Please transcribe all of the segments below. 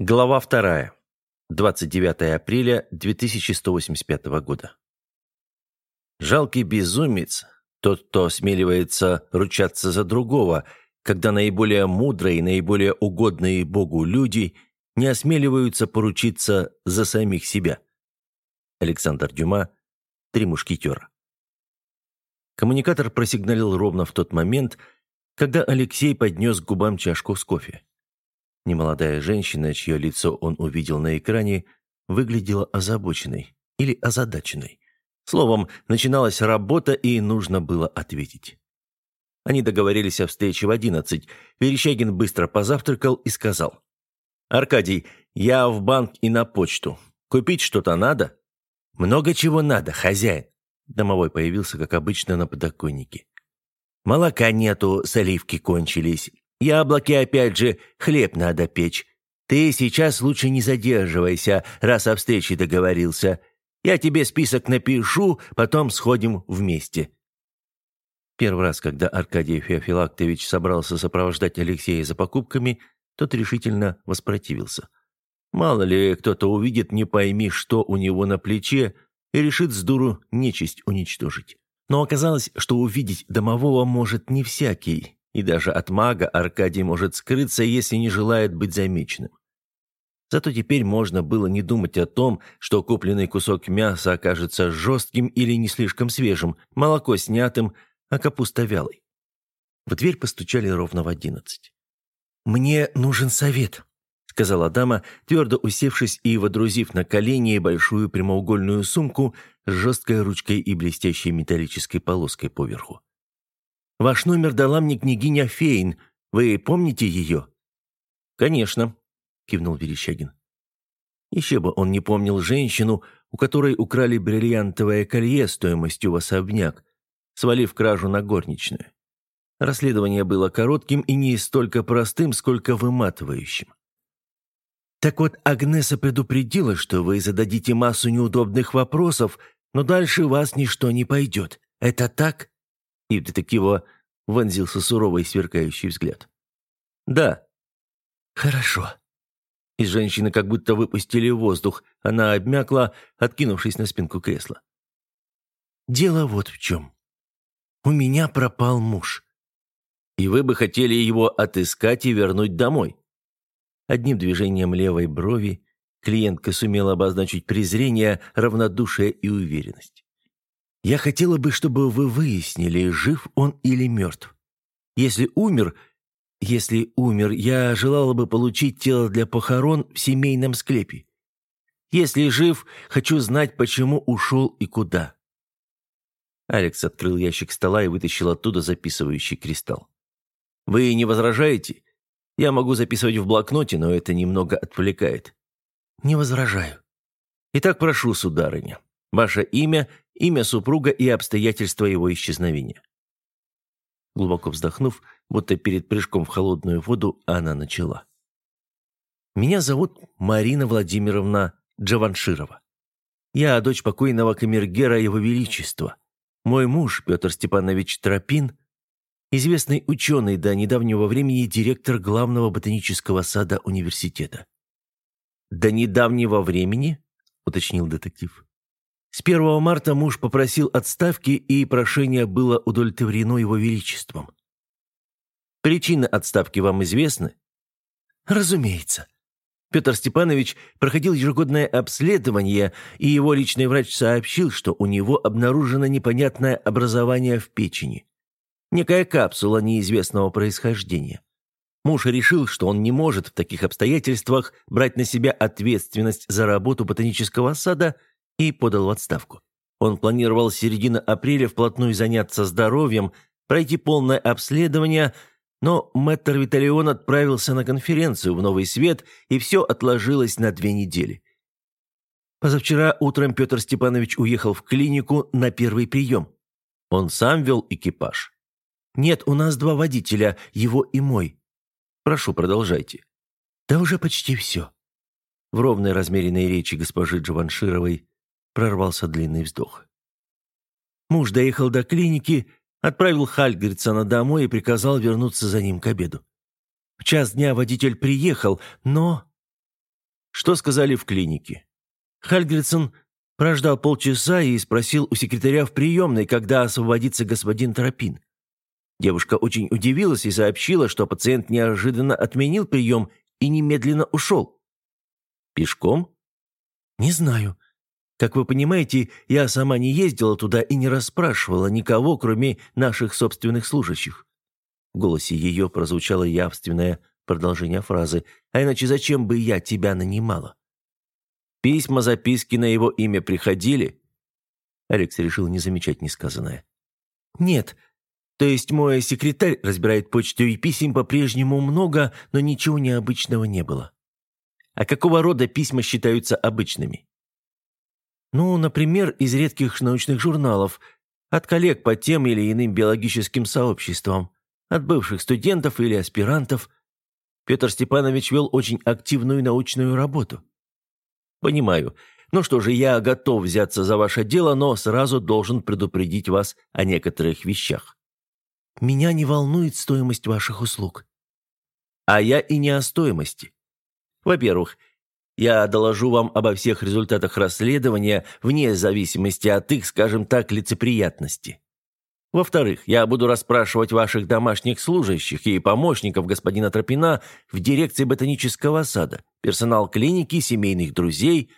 Глава вторая. 29 апреля 2185 года. Жалкий безумец, тот, кто осмеливается ручаться за другого, когда наиболее мудрые и наиболее угодные Богу люди не осмеливаются поручиться за самих себя. Александр Дюма, «Три мушкетера». Коммуникатор просигналил ровно в тот момент, когда Алексей поднес к губам чашку с кофе. Немолодая женщина, чье лицо он увидел на экране, выглядела озабоченной или озадаченной. Словом, начиналась работа, и нужно было ответить. Они договорились о встрече в одиннадцать. Верещагин быстро позавтракал и сказал. «Аркадий, я в банк и на почту. Купить что-то надо?» «Много чего надо, хозяин». Домовой появился, как обычно, на подоконнике. «Молока нету, соливки кончились. Яблоки опять же, хлеб надо печь. Ты сейчас лучше не задерживайся, раз о встрече договорился. Я тебе список напишу, потом сходим вместе». Первый раз, когда Аркадий Феофилактович собрался сопровождать Алексея за покупками, тот решительно воспротивился. Мало ли, кто-то увидит, не пойми, что у него на плече, и решит с дуру нечисть уничтожить. Но оказалось, что увидеть домового может не всякий, и даже от мага Аркадий может скрыться, если не желает быть замеченным. Зато теперь можно было не думать о том, что купленный кусок мяса окажется жестким или не слишком свежим, молоко снятым, а капуста вялой. В дверь постучали ровно в одиннадцать. «Мне нужен совет», — сказала дама, твердо усевшись и водрузив на колени большую прямоугольную сумку с жесткой ручкой и блестящей металлической полоской поверху. Ваш номер дала мне княгиня Фейн. Вы помните ее?» «Конечно», — кивнул Верещагин. Еще бы он не помнил женщину, у которой украли бриллиантовое колье стоимостью в особняк, свалив кражу на горничную. Расследование было коротким и не столько простым, сколько выматывающим. «Так вот, Агнеса предупредила, что вы зададите массу неудобных вопросов, но дальше вас ничто не пойдет. Это так?» И детектива вонзился суровый сверкающий взгляд. «Да». «Хорошо». Из женщины как будто выпустили воздух. Она обмякла, откинувшись на спинку кресла. «Дело вот в чем. У меня пропал муж. И вы бы хотели его отыскать и вернуть домой?» Одним движением левой брови клиентка сумела обозначить презрение, равнодушие и уверенность. Я хотела бы, чтобы вы выяснили, жив он или мертв. Если умер, если умер, я желала бы получить тело для похорон в семейном склепе. Если жив, хочу знать, почему ушел и куда». Алекс открыл ящик стола и вытащил оттуда записывающий кристалл. «Вы не возражаете? Я могу записывать в блокноте, но это немного отвлекает». «Не возражаю». «Итак, прошу, сударыня, ваше имя имя супруга и обстоятельства его исчезновения. Глубоко вздохнув, будто перед прыжком в холодную воду, она начала. «Меня зовут Марина Владимировна Джаванширова. Я дочь покойного камергера Его Величества. Мой муж, Петр Степанович Тропин, известный ученый до недавнего времени директор главного ботанического сада университета». «До недавнего времени?» – уточнил детектив. С 1 марта муж попросил отставки, и прошение было удовлетворено его величеством. Причины отставки вам известны? Разумеется. Петр Степанович проходил ежегодное обследование, и его личный врач сообщил, что у него обнаружено непонятное образование в печени. Некая капсула неизвестного происхождения. Муж решил, что он не может в таких обстоятельствах брать на себя ответственность за работу ботанического сада – и подал в отставку. Он планировал с середины апреля вплотную заняться здоровьем, пройти полное обследование, но мэтр Виталион отправился на конференцию в Новый Свет, и все отложилось на две недели. Позавчера утром Петр Степанович уехал в клинику на первый прием. Он сам вел экипаж. «Нет, у нас два водителя, его и мой. Прошу, продолжайте». «Да уже почти все». В ровной размеренной речи госпожи Джованшировой прорвался длинный вздох. Муж доехал до клиники, отправил Хальгерцена домой и приказал вернуться за ним к обеду. В час дня водитель приехал, но... Что сказали в клинике? Хальгридсон прождал полчаса и спросил у секретаря в приемной, когда освободится господин Тропин. Девушка очень удивилась и сообщила, что пациент неожиданно отменил прием и немедленно ушел. Пешком? Не знаю. Как вы понимаете, я сама не ездила туда и не расспрашивала никого, кроме наших собственных служащих. В голосе ее прозвучало явственное продолжение фразы «А иначе зачем бы я тебя нанимала?» Письма, записки на его имя приходили? Алекс решил не замечать несказанное. «Нет. То есть мой секретарь разбирает почту и писем по-прежнему много, но ничего необычного не было». «А какого рода письма считаются обычными?» Ну, например, из редких научных журналов, от коллег по тем или иным биологическим сообществам, от бывших студентов или аспирантов. Петр Степанович вел очень активную научную работу. Понимаю. Ну что же, я готов взяться за ваше дело, но сразу должен предупредить вас о некоторых вещах. Меня не волнует стоимость ваших услуг. А я и не о стоимости. Во-первых, я доложу вам обо всех результатах расследования вне зависимости от их, скажем так, лицеприятности. Во-вторых, я буду расспрашивать ваших домашних служащих и помощников господина Тропина в дирекции ботанического сада, персонал клиники, семейных друзей.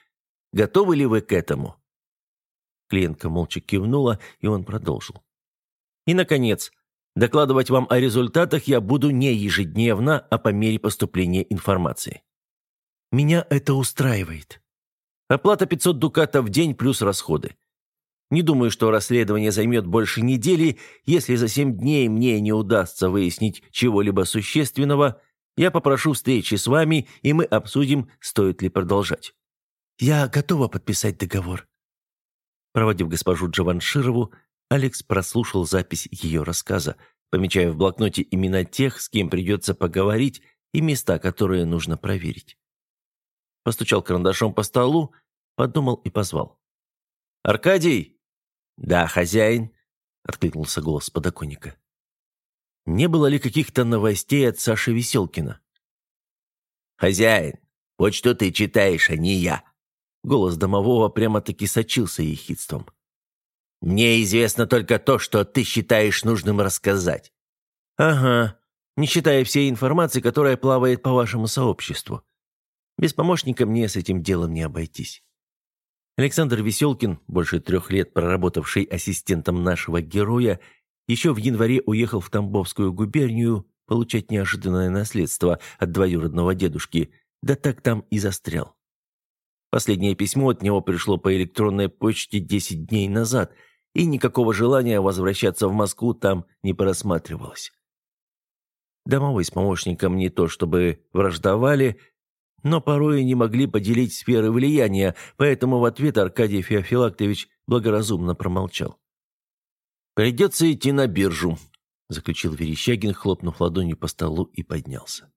Готовы ли вы к этому?» Клиентка молча кивнула, и он продолжил. «И, наконец, докладывать вам о результатах я буду не ежедневно, а по мере поступления информации. Меня это устраивает. Оплата 500 дукатов в день плюс расходы. Не думаю, что расследование займет больше недели. Если за семь дней мне не удастся выяснить чего-либо существенного, я попрошу встречи с вами, и мы обсудим, стоит ли продолжать. Я готова подписать договор. Проводив госпожу Джаванширову, Алекс прослушал запись ее рассказа, помечая в блокноте имена тех, с кем придется поговорить, и места, которые нужно проверить постучал карандашом по столу, подумал и позвал. «Аркадий!» «Да, хозяин», — откликнулся голос подоконника. «Не было ли каких-то новостей от Саши Веселкина?» «Хозяин, вот что ты читаешь, а не я!» Голос домового прямо-таки сочился ехидством. «Мне известно только то, что ты считаешь нужным рассказать». «Ага, не считая всей информации, которая плавает по вашему сообществу. Без помощника мне с этим делом не обойтись. Александр Веселкин, больше трех лет проработавший ассистентом нашего героя, еще в январе уехал в Тамбовскую губернию получать неожиданное наследство от двоюродного дедушки, да так там и застрял. Последнее письмо от него пришло по электронной почте 10 дней назад, и никакого желания возвращаться в Москву там не просматривалось. Домовой с помощником не то чтобы враждовали, но порой не могли поделить сферы влияния, поэтому в ответ Аркадий Феофилактович благоразумно промолчал. «Придется идти на биржу», — заключил Верещагин, хлопнув ладонью по столу и поднялся.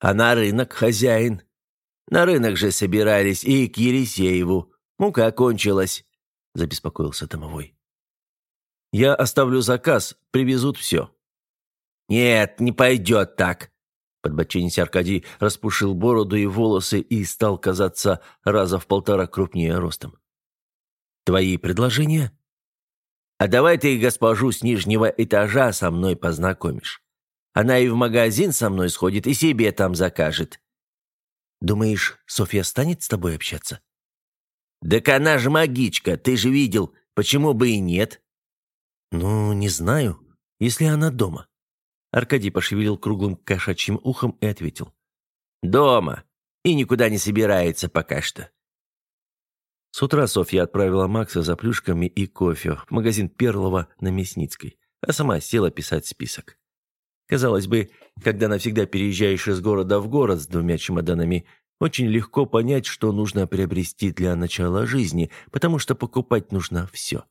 «А на рынок, хозяин? На рынок же собирались и к Елисееву. Мука кончилась», — забеспокоился домовой. «Я оставлю заказ, привезут все». «Нет, не пойдет так», Подбоченись Аркадий распушил бороду и волосы и стал казаться раза в полтора крупнее ростом. «Твои предложения?» «А давай ты госпожу с нижнего этажа со мной познакомишь. Она и в магазин со мной сходит, и себе там закажет». «Думаешь, Софья станет с тобой общаться?» «Так она же магичка, ты же видел. Почему бы и нет?» «Ну, не знаю, если она дома». Аркадий пошевелил круглым кошачьим ухом и ответил. «Дома. И никуда не собирается пока что». С утра Софья отправила Макса за плюшками и кофе в магазин Перлова на Мясницкой, а сама села писать список. Казалось бы, когда навсегда переезжаешь из города в город с двумя чемоданами, очень легко понять, что нужно приобрести для начала жизни, потому что покупать нужно все.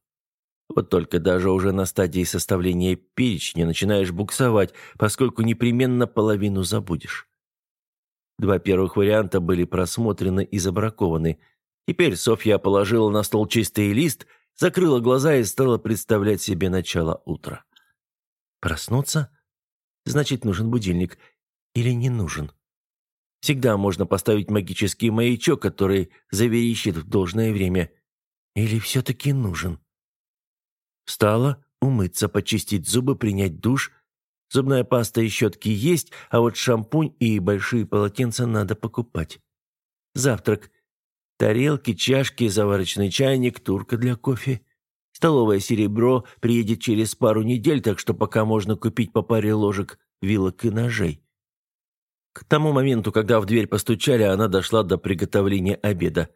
Вот только даже уже на стадии составления перечня начинаешь буксовать, поскольку непременно половину забудешь. Два первых варианта были просмотрены и забракованы. Теперь Софья положила на стол чистый лист, закрыла глаза и стала представлять себе начало утра. Проснуться? Значит, нужен будильник. Или не нужен? Всегда можно поставить магический маячок, который заверещит в должное время. Или все-таки нужен? Встала, умыться, почистить зубы, принять душ. Зубная паста и щетки есть, а вот шампунь и большие полотенца надо покупать. Завтрак. Тарелки, чашки, заварочный чайник, турка для кофе. Столовое серебро приедет через пару недель, так что пока можно купить по паре ложек, вилок и ножей. К тому моменту, когда в дверь постучали, она дошла до приготовления обеда.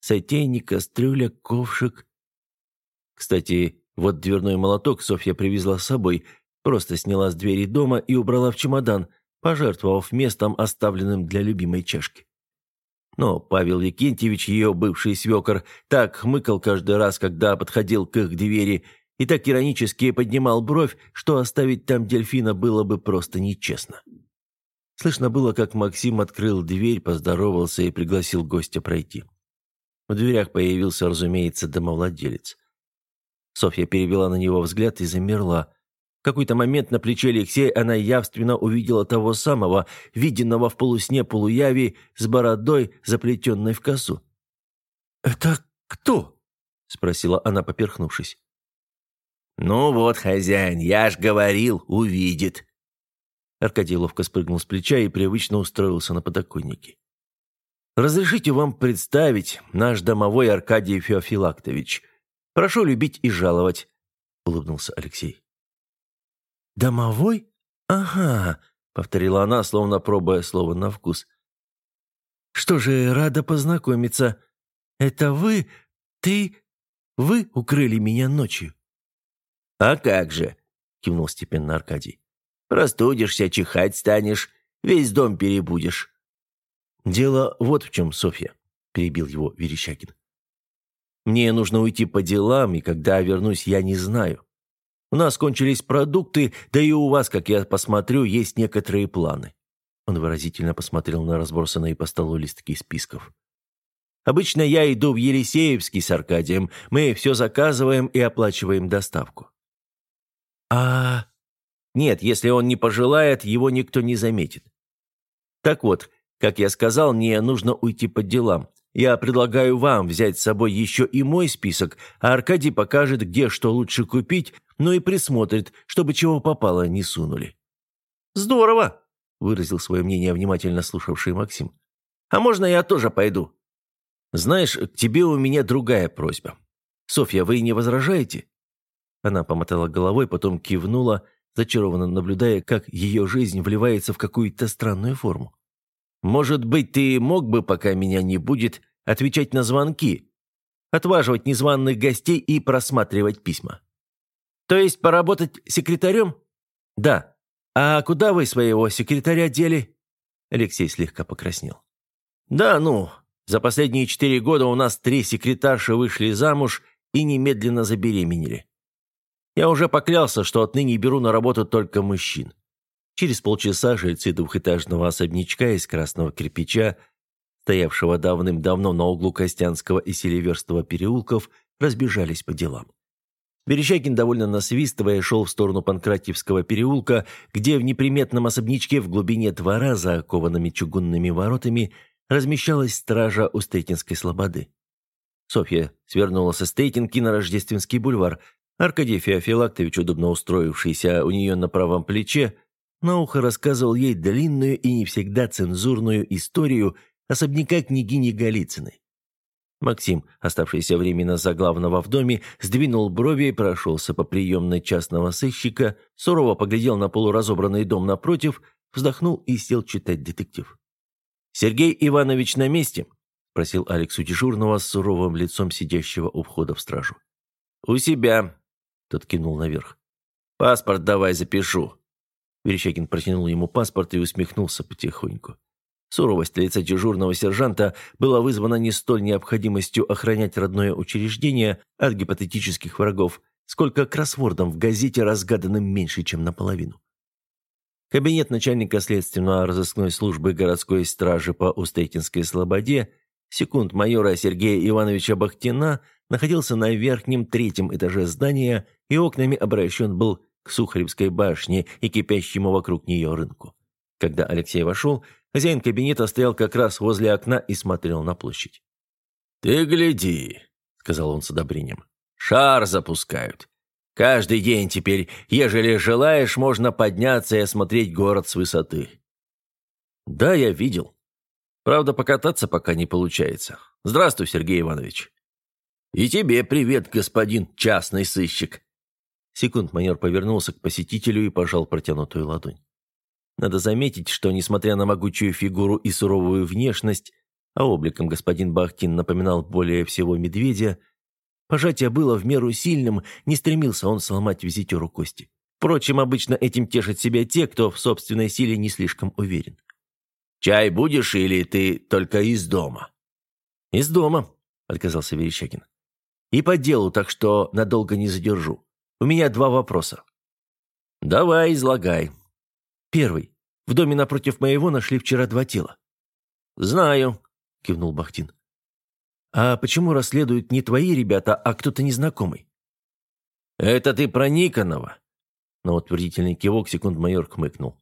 Сотейник, кастрюля, ковшик. Кстати, вот дверной молоток Софья привезла с собой, просто сняла с двери дома и убрала в чемодан, пожертвовав местом, оставленным для любимой чашки. Но Павел Викентьевич, ее бывший свекор, так хмыкал каждый раз, когда подходил к их двери, и так иронически поднимал бровь, что оставить там дельфина было бы просто нечестно. Слышно было, как Максим открыл дверь, поздоровался и пригласил гостя пройти. В дверях появился, разумеется, домовладелец. Софья перевела на него взгляд и замерла. В какой-то момент на плече Алексея она явственно увидела того самого, виденного в полусне полуяви, с бородой, заплетенной в косу. «Это кто?» — спросила она, поперхнувшись. «Ну вот, хозяин, я ж говорил, увидит», Аркадий ловко спрыгнул с плеча и привычно устроился на подоконнике. «Разрешите вам представить наш домовой Аркадий Феофилактович. Прошу любить и жаловать», — улыбнулся Алексей. «Домовой? Ага», — повторила она, словно пробуя слово на вкус. «Что же, рада познакомиться. Это вы, ты, вы укрыли меня ночью?» «А как же», — кивнул степенно Аркадий. Простудишься, чихать станешь, весь дом перебудешь». «Дело вот в чем, Софья», — перебил его Верещагин. «Мне нужно уйти по делам, и когда вернусь, я не знаю. У нас кончились продукты, да и у вас, как я посмотрю, есть некоторые планы». Он выразительно посмотрел на разбросанные по столу листки списков. «Обычно я иду в Елисеевский с Аркадием. Мы все заказываем и оплачиваем доставку». «А нет, если он не пожелает, его никто не заметит. Так вот, как я сказал, мне нужно уйти по делам. Я предлагаю вам взять с собой еще и мой список, а Аркадий покажет, где что лучше купить, ну и присмотрит, чтобы чего попало не сунули». «Здорово!» – выразил свое мнение внимательно слушавший Максим. «А можно я тоже пойду?» «Знаешь, к тебе у меня другая просьба. Софья, вы не возражаете?» Она помотала головой, потом кивнула – зачарованно наблюдая, как ее жизнь вливается в какую-то странную форму. «Может быть, ты мог бы, пока меня не будет, отвечать на звонки, отваживать незваных гостей и просматривать письма?» «То есть поработать секретарем?» «Да. А куда вы своего секретаря дели?» Алексей слегка покраснел. «Да ну, за последние четыре года у нас три секретарши вышли замуж и немедленно забеременели. Я уже поклялся, что отныне беру на работу только мужчин. Через полчаса жильцы двухэтажного особнячка из красного кирпича, стоявшего давным-давно на углу Костянского и Селиверстова переулков, разбежались по делам. Верещагин, довольно насвистывая, шел в сторону Панкратьевского переулка, где в неприметном особнячке в глубине двора за окованными чугунными воротами размещалась стража у Стейтинской слободы. Софья свернула со Стейтинки на Рождественский бульвар, Аркадий Феофилактович, удобно устроившийся у нее на правом плече, на ухо рассказывал ей длинную и не всегда цензурную историю особняка княгини Голицыной. Максим, оставшийся временно за главного в доме, сдвинул брови и прошелся по приемной частного сыщика, сурово поглядел на полуразобранный дом напротив, вздохнул и сел читать детектив. «Сергей Иванович на месте?» – спросил Алекс у дежурного с суровым лицом сидящего у входа в стражу. «У себя», тот кинул наверх. «Паспорт давай запишу». Верещагин протянул ему паспорт и усмехнулся потихоньку. Суровость лица дежурного сержанта была вызвана не столь необходимостью охранять родное учреждение от гипотетических врагов, сколько кроссвордом в газете, разгаданным меньше, чем наполовину. Кабинет начальника следственно-розыскной службы городской стражи по Устейтинской слободе, секунд майора Сергея Ивановича Бахтина, находился на верхнем третьем этаже здания и окнами обращен был к Сухаревской башне и кипящему вокруг нее рынку. Когда Алексей вошел, Хозяин кабинета стоял как раз возле окна и смотрел на площадь. «Ты гляди», — сказал он с одобрением. «Шар запускают. Каждый день теперь, ежели желаешь, можно подняться и осмотреть город с высоты». «Да, я видел. Правда, покататься пока не получается. Здравствуй, Сергей Иванович». «И тебе привет, господин частный сыщик». Секунд-майор повернулся к посетителю и пожал протянутую ладонь. Надо заметить, что, несмотря на могучую фигуру и суровую внешность, а обликом господин Бахтин напоминал более всего медведя, пожатие было в меру сильным, не стремился он сломать визитеру кости. Впрочем, обычно этим тешат себя те, кто в собственной силе не слишком уверен. «Чай будешь или ты только из дома?» «Из дома», — отказался Верещагин. И по делу, так что надолго не задержу. У меня два вопроса. Давай, излагай. Первый. В доме напротив моего нашли вчера два тела. Знаю, кивнул Бахтин. А почему расследуют не твои ребята, а кто-то незнакомый? Это ты про Никонова? На утвердительный кивок секунд-майор хмыкнул.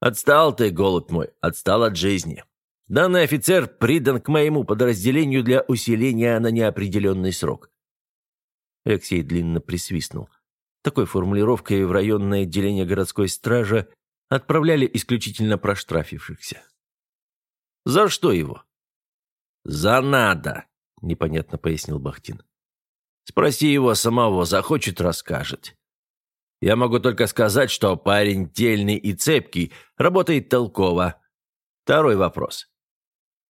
Отстал ты, голубь мой, отстал от жизни. Данный офицер придан к моему подразделению для усиления на неопределенный срок. Алексей длинно присвистнул. Такой формулировкой в районное отделение городской стражи отправляли исключительно проштрафившихся. «За что его?» «За надо», — непонятно пояснил Бахтин. «Спроси его самого, захочет, расскажет. Я могу только сказать, что парень дельный и цепкий, работает толково. Второй вопрос».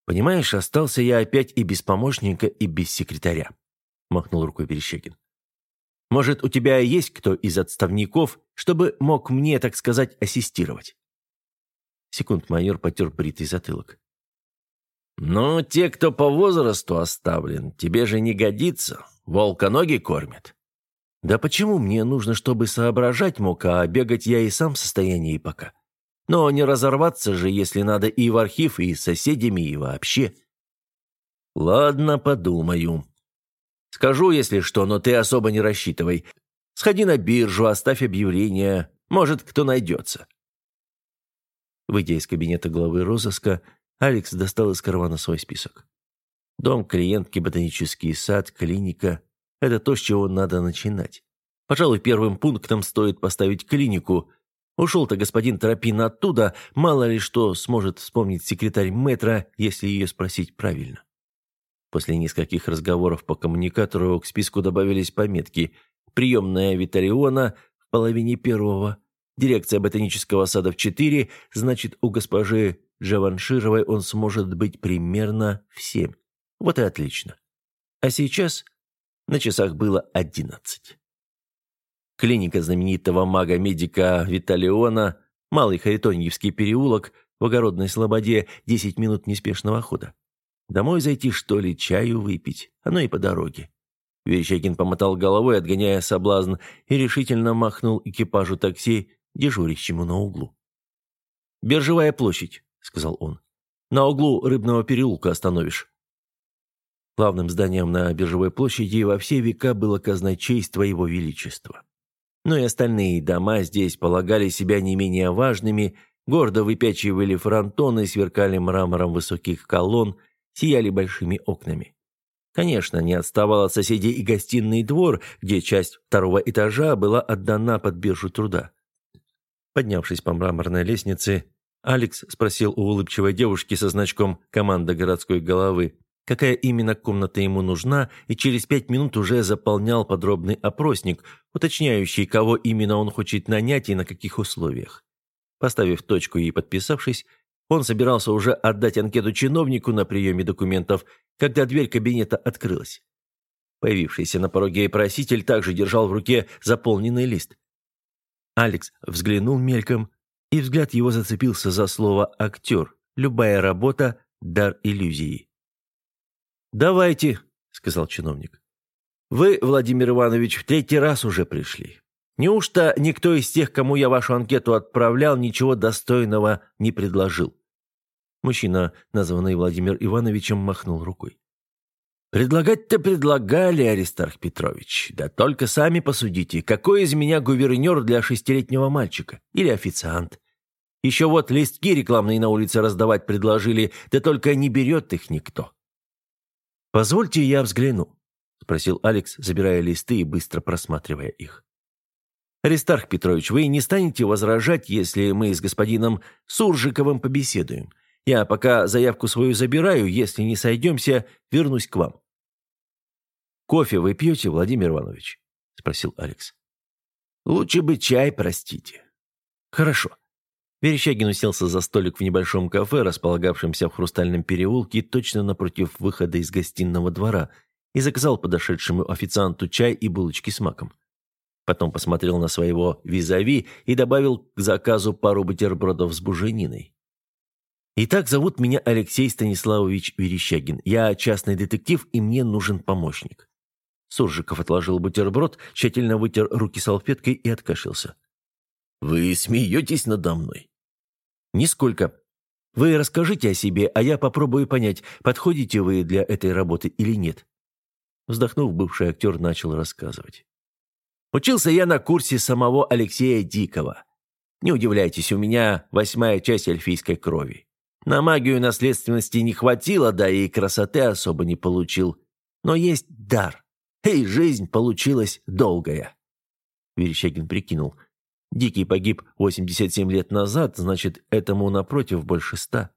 «Понимаешь, остался я опять и без помощника, и без секретаря», — махнул рукой Верещагин. Может, у тебя есть кто из отставников, чтобы мог мне, так сказать, ассистировать?» Секунд-майор потер бритый затылок. «Ну, те, кто по возрасту оставлен, тебе же не годится. Волка ноги кормят». «Да почему мне нужно, чтобы соображать мог, а бегать я и сам в состоянии пока? Но не разорваться же, если надо и в архив, и с соседями, и вообще». «Ладно, подумаю», Скажу, если что, но ты особо не рассчитывай. Сходи на биржу, оставь объявление. Может, кто найдется». Выйдя из кабинета главы розыска, Алекс достал из кармана свой список. Дом клиентки, ботанический сад, клиника – это то, с чего надо начинать. Пожалуй, первым пунктом стоит поставить клинику. Ушел-то господин Тропин оттуда, мало ли что сможет вспомнить секретарь метра, если ее спросить правильно. После нескольких разговоров по коммуникатору к списку добавились пометки «Приемная Виталиона» в половине первого, «Дирекция ботанического сада в 4», значит, у госпожи Джаваншировой он сможет быть примерно в семь. Вот и отлично. А сейчас на часах было одиннадцать. Клиника знаменитого мага-медика Виталиона, Малый Харитоньевский переулок, в Огородной Слободе, десять минут неспешного хода. Домой зайти, что ли, чаю выпить? Оно и по дороге. Верещагин помотал головой, отгоняя соблазн, и решительно махнул экипажу такси, дежурящему на углу. «Биржевая площадь», — сказал он. «На углу рыбного переулка остановишь». Главным зданием на Биржевой площади во все века было казначейство Его Величества. Но и остальные дома здесь полагали себя не менее важными, гордо выпячивали фронтоны, сверкали мрамором высоких колонн, сияли большими окнами. Конечно, не отставал от соседей и гостиный двор, где часть второго этажа была отдана под биржу труда. Поднявшись по мраморной лестнице, Алекс спросил у улыбчивой девушки со значком «Команда городской головы», какая именно комната ему нужна, и через пять минут уже заполнял подробный опросник, уточняющий, кого именно он хочет нанять и на каких условиях. Поставив точку и подписавшись, он собирался уже отдать анкету чиновнику на приеме документов, когда дверь кабинета открылась. Появившийся на пороге проситель также держал в руке заполненный лист. Алекс взглянул мельком, и взгляд его зацепился за слово «актер». Любая работа – дар иллюзии. «Давайте», – сказал чиновник. «Вы, Владимир Иванович, в третий раз уже пришли. Неужто никто из тех, кому я вашу анкету отправлял, ничего достойного не предложил?» Мужчина, названный Владимир Ивановичем, махнул рукой. «Предлагать-то предлагали, Аристарх Петрович. Да только сами посудите, какой из меня гувернер для шестилетнего мальчика? Или официант? Еще вот листки рекламные на улице раздавать предложили, да только не берет их никто». «Позвольте я взгляну», — спросил Алекс, забирая листы и быстро просматривая их. «Аристарх Петрович, вы не станете возражать, если мы с господином Суржиковым побеседуем? Я пока заявку свою забираю, если не сойдемся, вернусь к вам». «Кофе вы пьете, Владимир Иванович?» – спросил Алекс. «Лучше бы чай, простите». «Хорошо». Верещагин уселся за столик в небольшом кафе, располагавшемся в Хрустальном переулке, точно напротив выхода из гостиного двора, и заказал подошедшему официанту чай и булочки с маком. Потом посмотрел на своего визави и добавил к заказу пару бутербродов с бужениной. «Итак, зовут меня Алексей Станиславович Верещагин. Я частный детектив, и мне нужен помощник». Суржиков отложил бутерброд, тщательно вытер руки салфеткой и откашлялся. «Вы смеетесь надо мной?» «Нисколько. Вы расскажите о себе, а я попробую понять, подходите вы для этой работы или нет». Вздохнув, бывший актер начал рассказывать. Учился я на курсе самого Алексея Дикого. Не удивляйтесь, у меня восьмая часть эльфийской крови. На магию наследственности не хватило, да и красоты особо не получил. Но есть дар. И жизнь получилась долгая. Верещагин прикинул. Дикий погиб 87 лет назад, значит, этому напротив больше ста.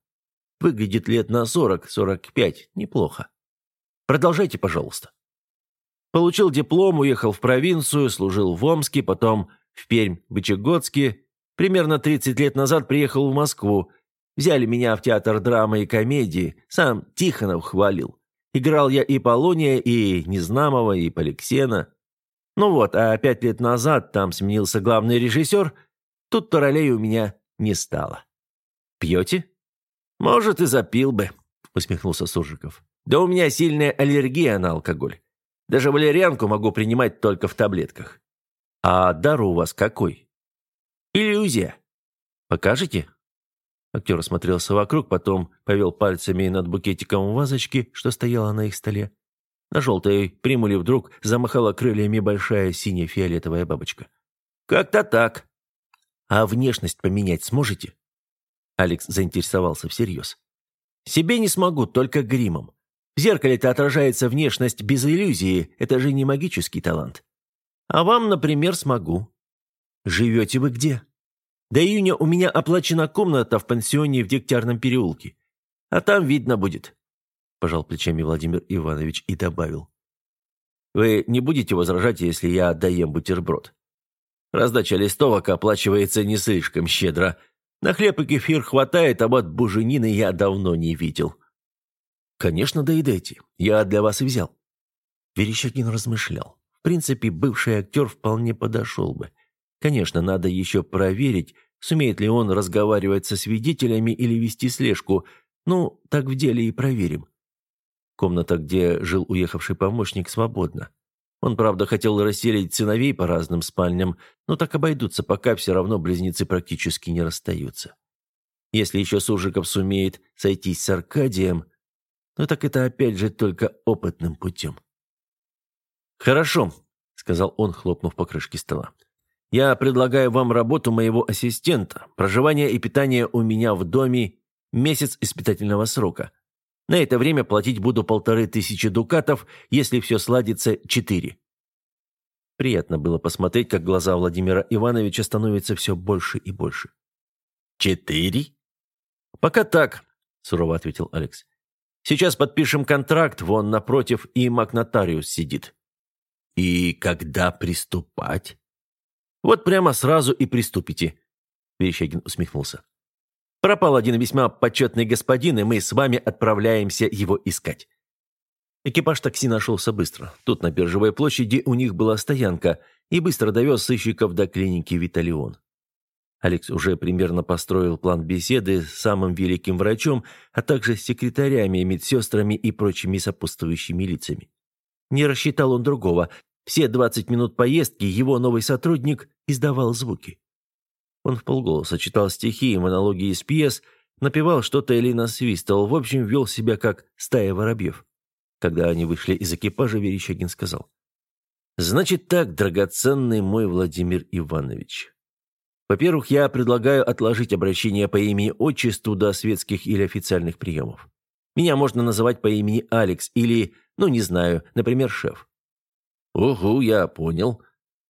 Выглядит лет на 40-45, неплохо. Продолжайте, пожалуйста. Получил диплом, уехал в провинцию, служил в Омске, потом в Пермь, Вычегодске. Примерно 30 лет назад приехал в Москву. Взяли меня в театр драмы и комедии. Сам Тихонов хвалил. Играл я и Полония, и Незнамова, и Поликсена. Ну вот, а пять лет назад там сменился главный режиссер. Тут-то ролей у меня не стало. Пьете? Может, и запил бы, усмехнулся Суржиков. Да у меня сильная аллергия на алкоголь. Даже валерьянку могу принимать только в таблетках. А дар у вас какой? Иллюзия. Покажете? Актер осмотрелся вокруг, потом повел пальцами над букетиком вазочки, что стояла на их столе. На желтой примуле вдруг замахала крыльями большая сине-фиолетовая бабочка. «Как-то так. А внешность поменять сможете?» Алекс заинтересовался всерьез. «Себе не смогу, только гримом. В зеркале-то отражается внешность без иллюзии, это же не магический талант. А вам, например, смогу. Живете вы где? До июня у меня оплачена комната в пансионе в Дегтярном переулке. А там видно будет. Пожал плечами Владимир Иванович и добавил. Вы не будете возражать, если я доем бутерброд? Раздача листовок оплачивается не слишком щедро. На хлеб и кефир хватает, а вот буженины я давно не видел. «Конечно, доедайте. Я для вас и взял». Верещагин размышлял. В принципе, бывший актер вполне подошел бы. Конечно, надо еще проверить, сумеет ли он разговаривать со свидетелями или вести слежку. Ну, так в деле и проверим. Комната, где жил уехавший помощник, свободна. Он, правда, хотел расселить сыновей по разным спальням, но так обойдутся, пока все равно близнецы практически не расстаются. Если еще Суржиков сумеет сойтись с Аркадием, но так это опять же только опытным путем. «Хорошо», — сказал он, хлопнув по крышке стола. «Я предлагаю вам работу моего ассистента, проживание и питание у меня в доме, месяц испытательного срока. На это время платить буду полторы тысячи дукатов, если все сладится четыре». Приятно было посмотреть, как глаза Владимира Ивановича становятся все больше и больше. «Четыре?» «Пока так», — сурово ответил Алекс. Сейчас подпишем контракт, вон напротив и магнотариус сидит». «И когда приступать?» «Вот прямо сразу и приступите», — Верещагин усмехнулся. «Пропал один весьма почетный господин, и мы с вами отправляемся его искать». Экипаж такси нашелся быстро. Тут, на Биржевой площади, у них была стоянка, и быстро довез сыщиков до клиники «Виталион». Алекс уже примерно построил план беседы с самым великим врачом, а также с секретарями, медсестрами и прочими сопутствующими лицами. Не рассчитал он другого. Все 20 минут поездки его новый сотрудник издавал звуки. Он в полголоса читал стихи и монологи из пьес, напевал что-то или насвистывал, в общем, вел себя как стая воробьев. Когда они вышли из экипажа, Верещагин сказал. «Значит так, драгоценный мой Владимир Иванович, Во-первых, я предлагаю отложить обращение по имени-отчеству до светских или официальных приемов. Меня можно называть по имени Алекс или, ну, не знаю, например, шеф. Угу, я понял.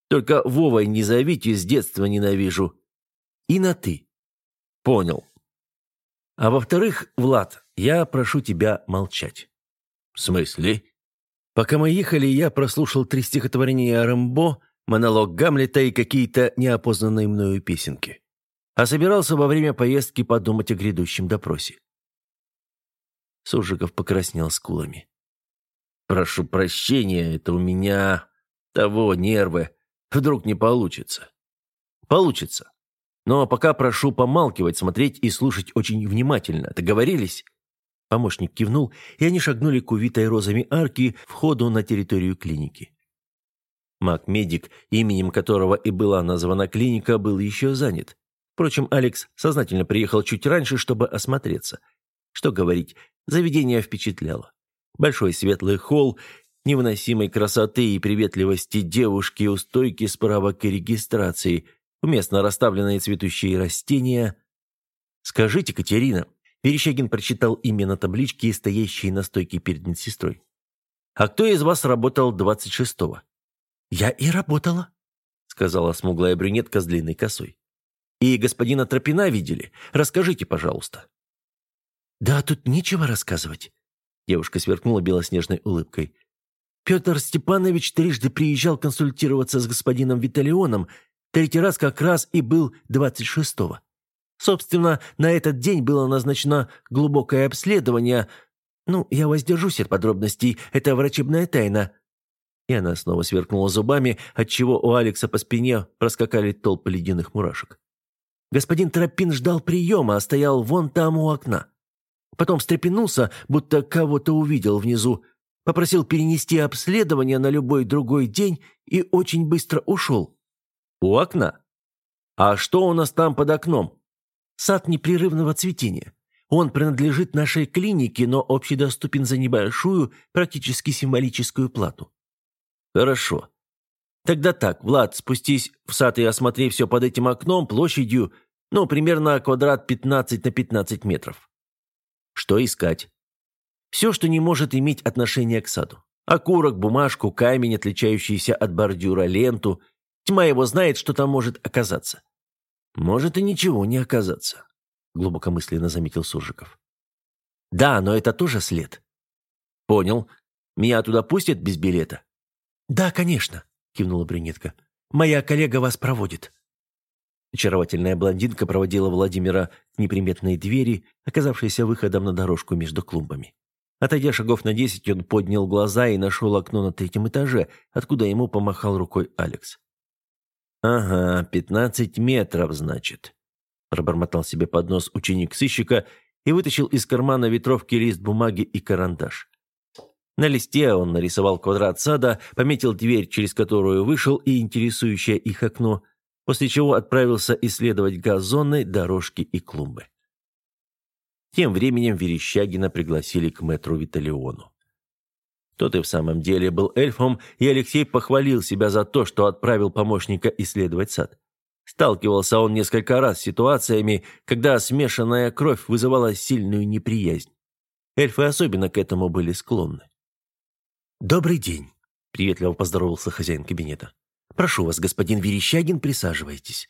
Только Вовой не зовите, с детства ненавижу. И на «ты». Понял. А во-вторых, Влад, я прошу тебя молчать. В смысле? Пока мы ехали, я прослушал три стихотворения Рэмбо, монолог Гамлета и какие-то неопознанные мною песенки. А собирался во время поездки подумать о грядущем допросе. Суржиков покраснел скулами. «Прошу прощения, это у меня... того, нервы. Вдруг не получится». «Получится. Но пока прошу помалкивать, смотреть и слушать очень внимательно. Договорились?» Помощник кивнул, и они шагнули к увитой розами арки входу на территорию клиники. Маг-медик, именем которого и была названа клиника, был еще занят. Впрочем, Алекс сознательно приехал чуть раньше, чтобы осмотреться. Что говорить, заведение впечатляло. Большой светлый холл, невыносимой красоты и приветливости девушки у стойки справа к регистрации, уместно расставленные цветущие растения. «Скажите, Катерина», — Верещагин прочитал имя на табличке, стоящей на стойке перед медсестрой. «А кто из вас работал 26-го?» «Я и работала», — сказала смуглая брюнетка с длинной косой. «И господина Тропина видели? Расскажите, пожалуйста». «Да тут нечего рассказывать», — девушка сверкнула белоснежной улыбкой. «Петр Степанович трижды приезжал консультироваться с господином Виталионом, третий раз как раз и был двадцать шестого. Собственно, на этот день было назначено глубокое обследование. Ну, я воздержусь от подробностей, это врачебная тайна. И она снова сверкнула зубами, отчего у Алекса по спине проскакали толпы ледяных мурашек. Господин Тропин ждал приема, а стоял вон там у окна. Потом встрепенулся, будто кого-то увидел внизу, попросил перенести обследование на любой другой день и очень быстро ушел. «У окна? А что у нас там под окном?» «Сад непрерывного цветения. Он принадлежит нашей клинике, но общедоступен за небольшую, практически символическую плату. «Хорошо. Тогда так, Влад, спустись в сад и осмотри все под этим окном площадью, ну, примерно квадрат 15 на 15 метров. Что искать? Все, что не может иметь отношение к саду. Окурок, бумажку, камень, отличающийся от бордюра, ленту. Тьма его знает, что там может оказаться. Может и ничего не оказаться, глубокомысленно заметил Суржиков. Да, но это тоже след. Понял. Меня туда пустят без билета? «Да, конечно», — кивнула брюнетка. «Моя коллега вас проводит». Очаровательная блондинка проводила Владимира к неприметной двери, оказавшейся выходом на дорожку между клумбами. Отойдя шагов на десять, он поднял глаза и нашел окно на третьем этаже, откуда ему помахал рукой Алекс. «Ага, пятнадцать метров, значит», — пробормотал себе под нос ученик сыщика и вытащил из кармана ветровки лист бумаги и карандаш. На листе он нарисовал квадрат сада, пометил дверь, через которую вышел, и интересующее их окно, после чего отправился исследовать газоны, дорожки и клумбы. Тем временем Верещагина пригласили к мэтру Виталиону. Тот и в самом деле был эльфом, и Алексей похвалил себя за то, что отправил помощника исследовать сад. Сталкивался он несколько раз с ситуациями, когда смешанная кровь вызывала сильную неприязнь. Эльфы особенно к этому были склонны. «Добрый день», — приветливо поздоровался хозяин кабинета. «Прошу вас, господин Верещагин, присаживайтесь.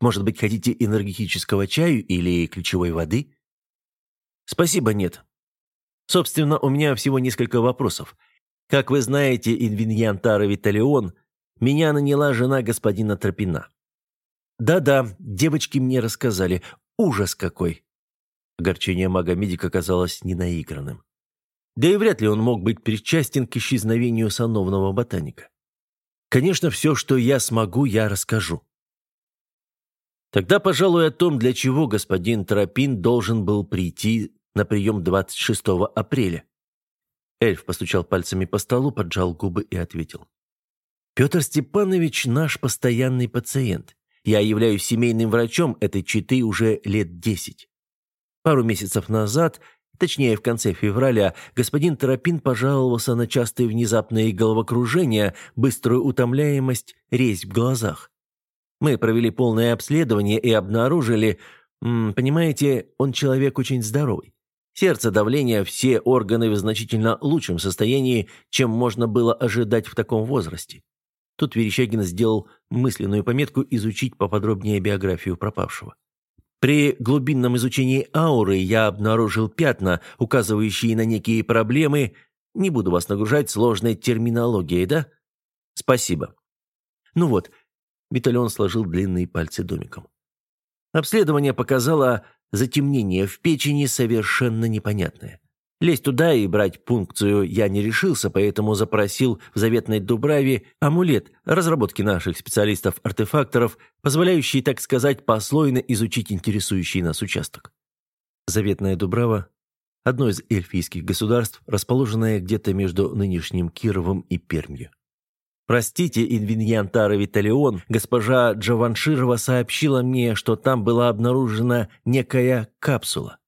Может быть, хотите энергетического чаю или ключевой воды?» «Спасибо, нет. Собственно, у меня всего несколько вопросов. Как вы знаете, инвиньянтара Виталион, меня наняла жена господина Тропина. Да-да, девочки мне рассказали. Ужас какой!» Огорчение мага-медика казалось ненаигранным. Да и вряд ли он мог быть причастен к исчезновению сановного ботаника. Конечно, все, что я смогу, я расскажу. Тогда, пожалуй, о том, для чего господин Тропин должен был прийти на прием 26 апреля. Эльф постучал пальцами по столу, поджал губы и ответил. «Петр Степанович наш постоянный пациент. Я являюсь семейным врачом этой четы уже лет десять. Пару месяцев назад Точнее, в конце февраля господин Торопин пожаловался на частые внезапные головокружения, быструю утомляемость, резь в глазах. Мы провели полное обследование и обнаружили... Понимаете, он человек очень здоровый. Сердце, давление, все органы в значительно лучшем состоянии, чем можно было ожидать в таком возрасте. Тут Верещагин сделал мысленную пометку изучить поподробнее биографию пропавшего. При глубинном изучении ауры я обнаружил пятна, указывающие на некие проблемы. Не буду вас нагружать сложной терминологией, да? Спасибо. Ну вот, Виталион сложил длинные пальцы домиком. Обследование показало затемнение в печени совершенно непонятное. Лезть туда и брать пункцию я не решился, поэтому запросил в заветной Дубраве амулет разработки наших специалистов-артефакторов, позволяющий, так сказать, послойно изучить интересующий нас участок. Заветная Дубрава – одно из эльфийских государств, расположенное где-то между нынешним Кировом и Пермью. Простите, Инвиньянтара Виталион, госпожа Джаванширова сообщила мне, что там была обнаружена некая капсула.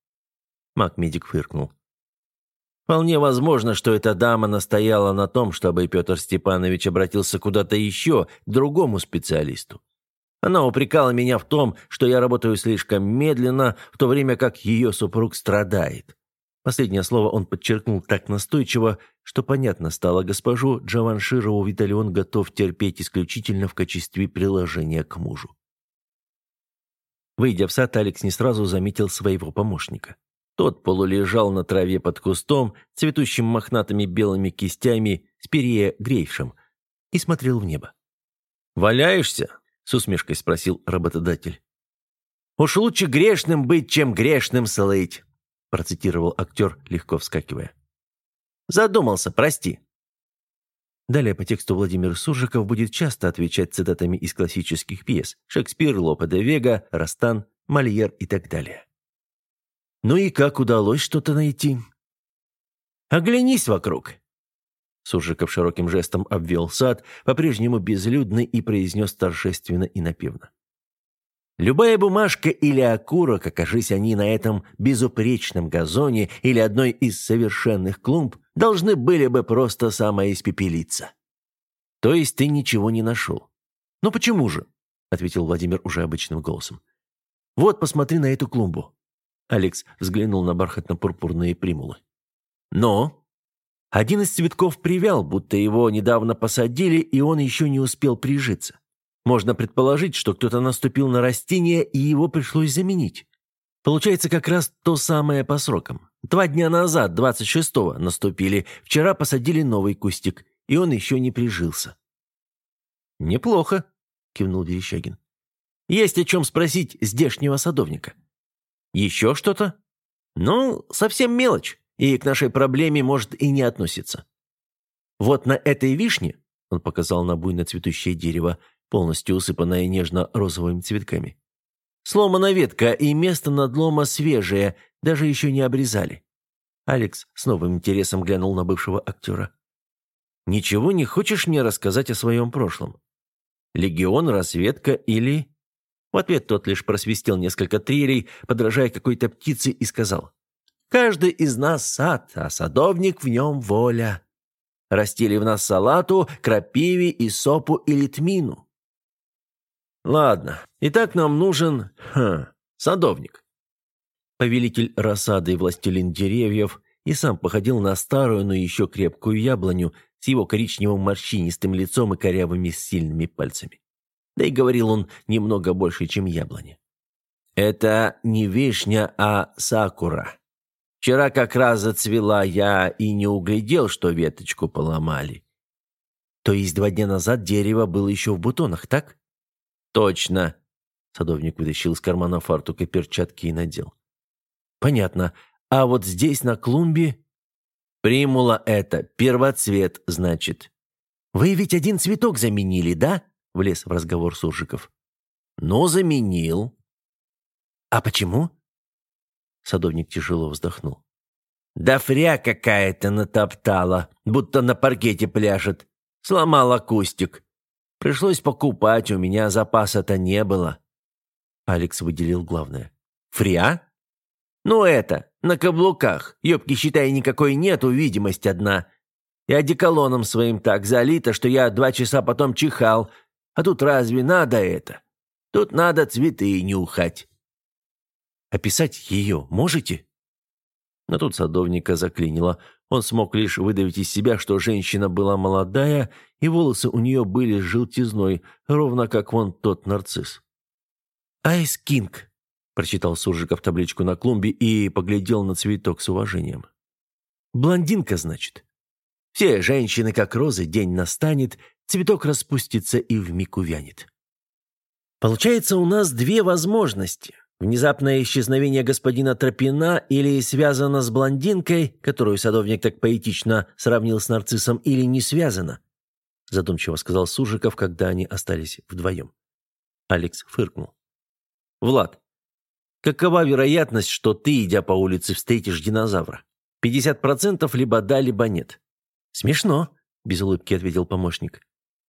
Маг-медик фыркнул. Вполне возможно, что эта дама настояла на том, чтобы Петр Степанович обратился куда-то еще, к другому специалисту. Она упрекала меня в том, что я работаю слишком медленно, в то время как ее супруг страдает. Последнее слово он подчеркнул так настойчиво, что понятно стало госпожу Джаванширову Виталион готов терпеть исключительно в качестве приложения к мужу. Выйдя в сад, Алекс не сразу заметил своего помощника. Тот полулежал на траве под кустом, цветущим мохнатыми белыми кистями, с перья грейшем, и смотрел в небо. «Валяешься?» — с усмешкой спросил работодатель. «Уж лучше грешным быть, чем грешным слыть», процитировал актер, легко вскакивая. «Задумался, прости». Далее по тексту Владимир Суржиков будет часто отвечать цитатами из классических пьес «Шекспир», «Лопе де Вега», «Растан», «Мольер» и так далее. «Ну и как удалось что-то найти?» «Оглянись вокруг», Суржиков широким жестом обвел сад, по-прежнему безлюдный, и произнес торжественно и напевно. Любая бумажка или окурок, окажись они на этом безупречном газоне или одной из совершенных клумб, должны были бы просто самоиспепелиться. То есть ты ничего не нашел. Ну почему же? Ответил Владимир уже обычным голосом. Вот, посмотри на эту клумбу. Алекс взглянул на бархатно-пурпурные примулы. Но один из цветков привял, будто его недавно посадили, и он еще не успел прижиться. Можно предположить, что кто-то наступил на растение, и его пришлось заменить. Получается как раз то самое по срокам. Два дня назад, 26-го, наступили. Вчера посадили новый кустик, и он еще не прижился. «Неплохо», — кивнул Верещагин. «Есть о чем спросить здешнего садовника». «Еще что-то?» «Ну, совсем мелочь, и к нашей проблеме может и не относиться. Вот на этой вишне, — он показал на буйно цветущее дерево, полностью усыпанная нежно-розовыми цветками. Сломана ветка, и место надлома свежее, даже еще не обрезали. Алекс с новым интересом глянул на бывшего актера. «Ничего не хочешь мне рассказать о своем прошлом? Легион, разведка или...» В ответ тот лишь просвистел несколько трелей, подражая какой-то птице, и сказал. «Каждый из нас сад, а садовник в нем воля. Растили в нас салату, крапиве, сопу или тмину. Ладно, итак нам нужен... Хм, садовник. Повелитель рассады и властелин деревьев и сам походил на старую, но еще крепкую яблоню с его коричневым морщинистым лицом и корявыми сильными пальцами. Да и говорил он немного больше, чем яблоня. «Это не вишня, а сакура. Вчера как раз зацвела я и не углядел, что веточку поломали». «То есть два дня назад дерево было еще в бутонах, так?» «Точно!» Садовник вытащил из кармана фартука перчатки и надел. «Понятно. А вот здесь, на клумбе...» «Примула это. Первоцвет, значит». «Вы ведь один цветок заменили, да?» Влез в разговор Суржиков. «Ну, заменил». «А почему?» Садовник тяжело вздохнул. «Да фря какая-то натоптала, будто на паркете пляшет. Сломала кустик. Пришлось покупать, у меня запаса-то не было». Алекс выделил главное. «Фриа?» «Ну это, на каблуках. Ёбки, считай, никакой нету, видимость одна. И одеколоном своим так залито, что я два часа потом чихал. А тут разве надо это? Тут надо цветы нюхать». «Описать ее можете?» Но тут садовника заклинило. Он смог лишь выдавить из себя, что женщина была молодая, и волосы у нее были желтизной, ровно как вон тот нарцисс. «Айс Кинг», — прочитал Суржиков табличку на клумбе и поглядел на цветок с уважением. «Блондинка, значит. Все женщины, как розы, день настанет, цветок распустится и вмиг увянет. Получается, у нас две возможности. Внезапное исчезновение господина Тропина или связано с блондинкой, которую садовник так поэтично сравнил с нарциссом, или не связано, задумчиво сказал Сужиков, когда они остались вдвоем. Алекс фыркнул. «Влад, какова вероятность, что ты, идя по улице, встретишь динозавра? 50% либо да, либо нет». «Смешно», — без улыбки ответил помощник.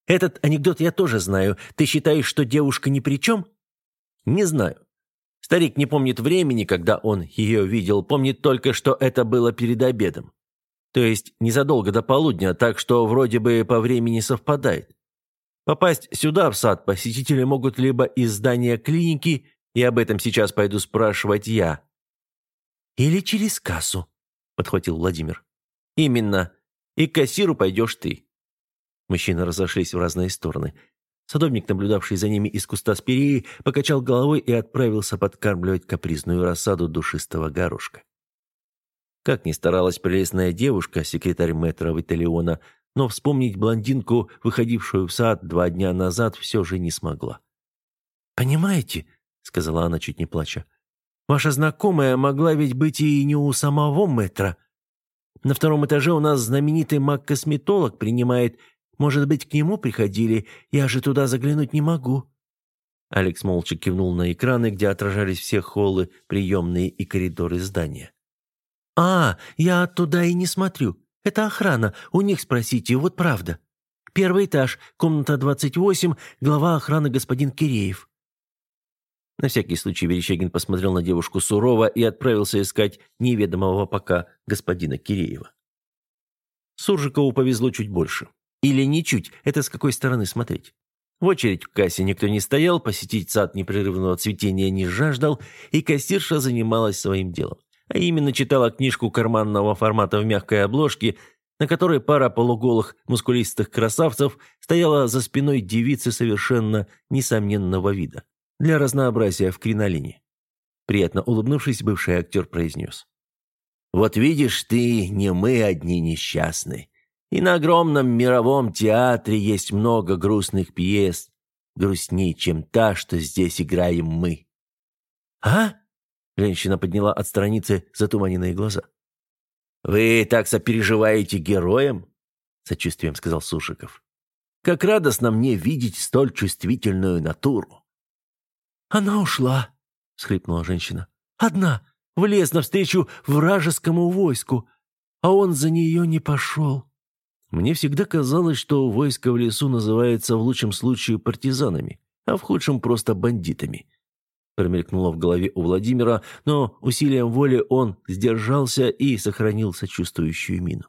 «Этот анекдот я тоже знаю. Ты считаешь, что девушка ни при чем?» «Не знаю. Старик не помнит времени, когда он ее видел, помнит только, что это было перед обедом. То есть незадолго до полудня, так что вроде бы по времени совпадает. Попасть сюда, в сад, посетители могут либо из здания клиники, и об этом сейчас пойду спрашивать я. «Или через кассу», — подхватил Владимир. «Именно. И к кассиру пойдешь ты». Мужчины разошлись в разные стороны. Садовник, наблюдавший за ними из куста спиреи, покачал головой и отправился подкармливать капризную рассаду душистого горошка. Как ни старалась прелестная девушка, секретарь мэтра Виталиона, но вспомнить блондинку, выходившую в сад два дня назад, все же не смогла. «Понимаете», — сказала она, чуть не плача, — «ваша знакомая могла ведь быть и не у самого мэтра. На втором этаже у нас знаменитый маг-косметолог принимает может быть, к нему приходили? Я же туда заглянуть не могу». Алекс молча кивнул на экраны, где отражались все холлы, приемные и коридоры здания. «А, я туда и не смотрю. Это охрана. У них спросите, вот правда. Первый этаж, комната 28, глава охраны господин Киреев». На всякий случай Верещагин посмотрел на девушку сурово и отправился искать неведомого пока господина Киреева. Суржикову повезло чуть больше. Или ничуть, это с какой стороны смотреть. В очередь к кассе никто не стоял, посетить сад непрерывного цветения не жаждал, и кассирша занималась своим делом. А именно читала книжку карманного формата в мягкой обложке, на которой пара полуголых мускулистых красавцев стояла за спиной девицы совершенно несомненного вида. Для разнообразия в кринолине. Приятно улыбнувшись, бывший актер произнес. «Вот видишь ты, не мы одни несчастные. И на огромном мировом театре есть много грустных пьес, грустнее, чем та, что здесь играем мы». «А?» – женщина подняла от страницы затуманенные глаза. «Вы так сопереживаете героям?» – сочувствием сказал Сушиков. «Как радостно мне видеть столь чувствительную натуру!» «Она ушла!» – схлипнула женщина. «Одна! Влез навстречу вражескому войску, а он за нее не пошел!» Мне всегда казалось, что войско в лесу называется в лучшем случае партизанами, а в худшем просто бандитами. Промелькнуло в голове у Владимира, но усилием воли он сдержался и сохранил сочувствующую мину.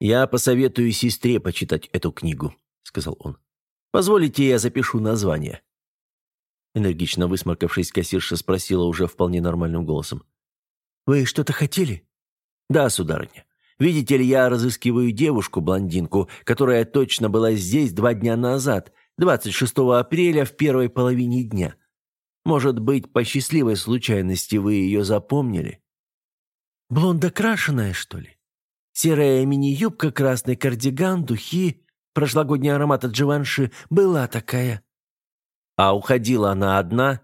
«Я посоветую сестре почитать эту книгу», — сказал он. «Позволите, я запишу название». Энергично высморкавшись, кассирша спросила уже вполне нормальным голосом. «Вы что-то хотели?» «Да, сударыня. Видите ли, я разыскиваю девушку-блондинку, которая точно была здесь два дня назад, 26 апреля в первой половине дня. Может быть, по счастливой случайности вы ее запомнили? Блондокрашенная, что ли? Серая мини-юбка, красный кардиган, духи, прошлогодний аромат от Дживанши была такая. А уходила она одна?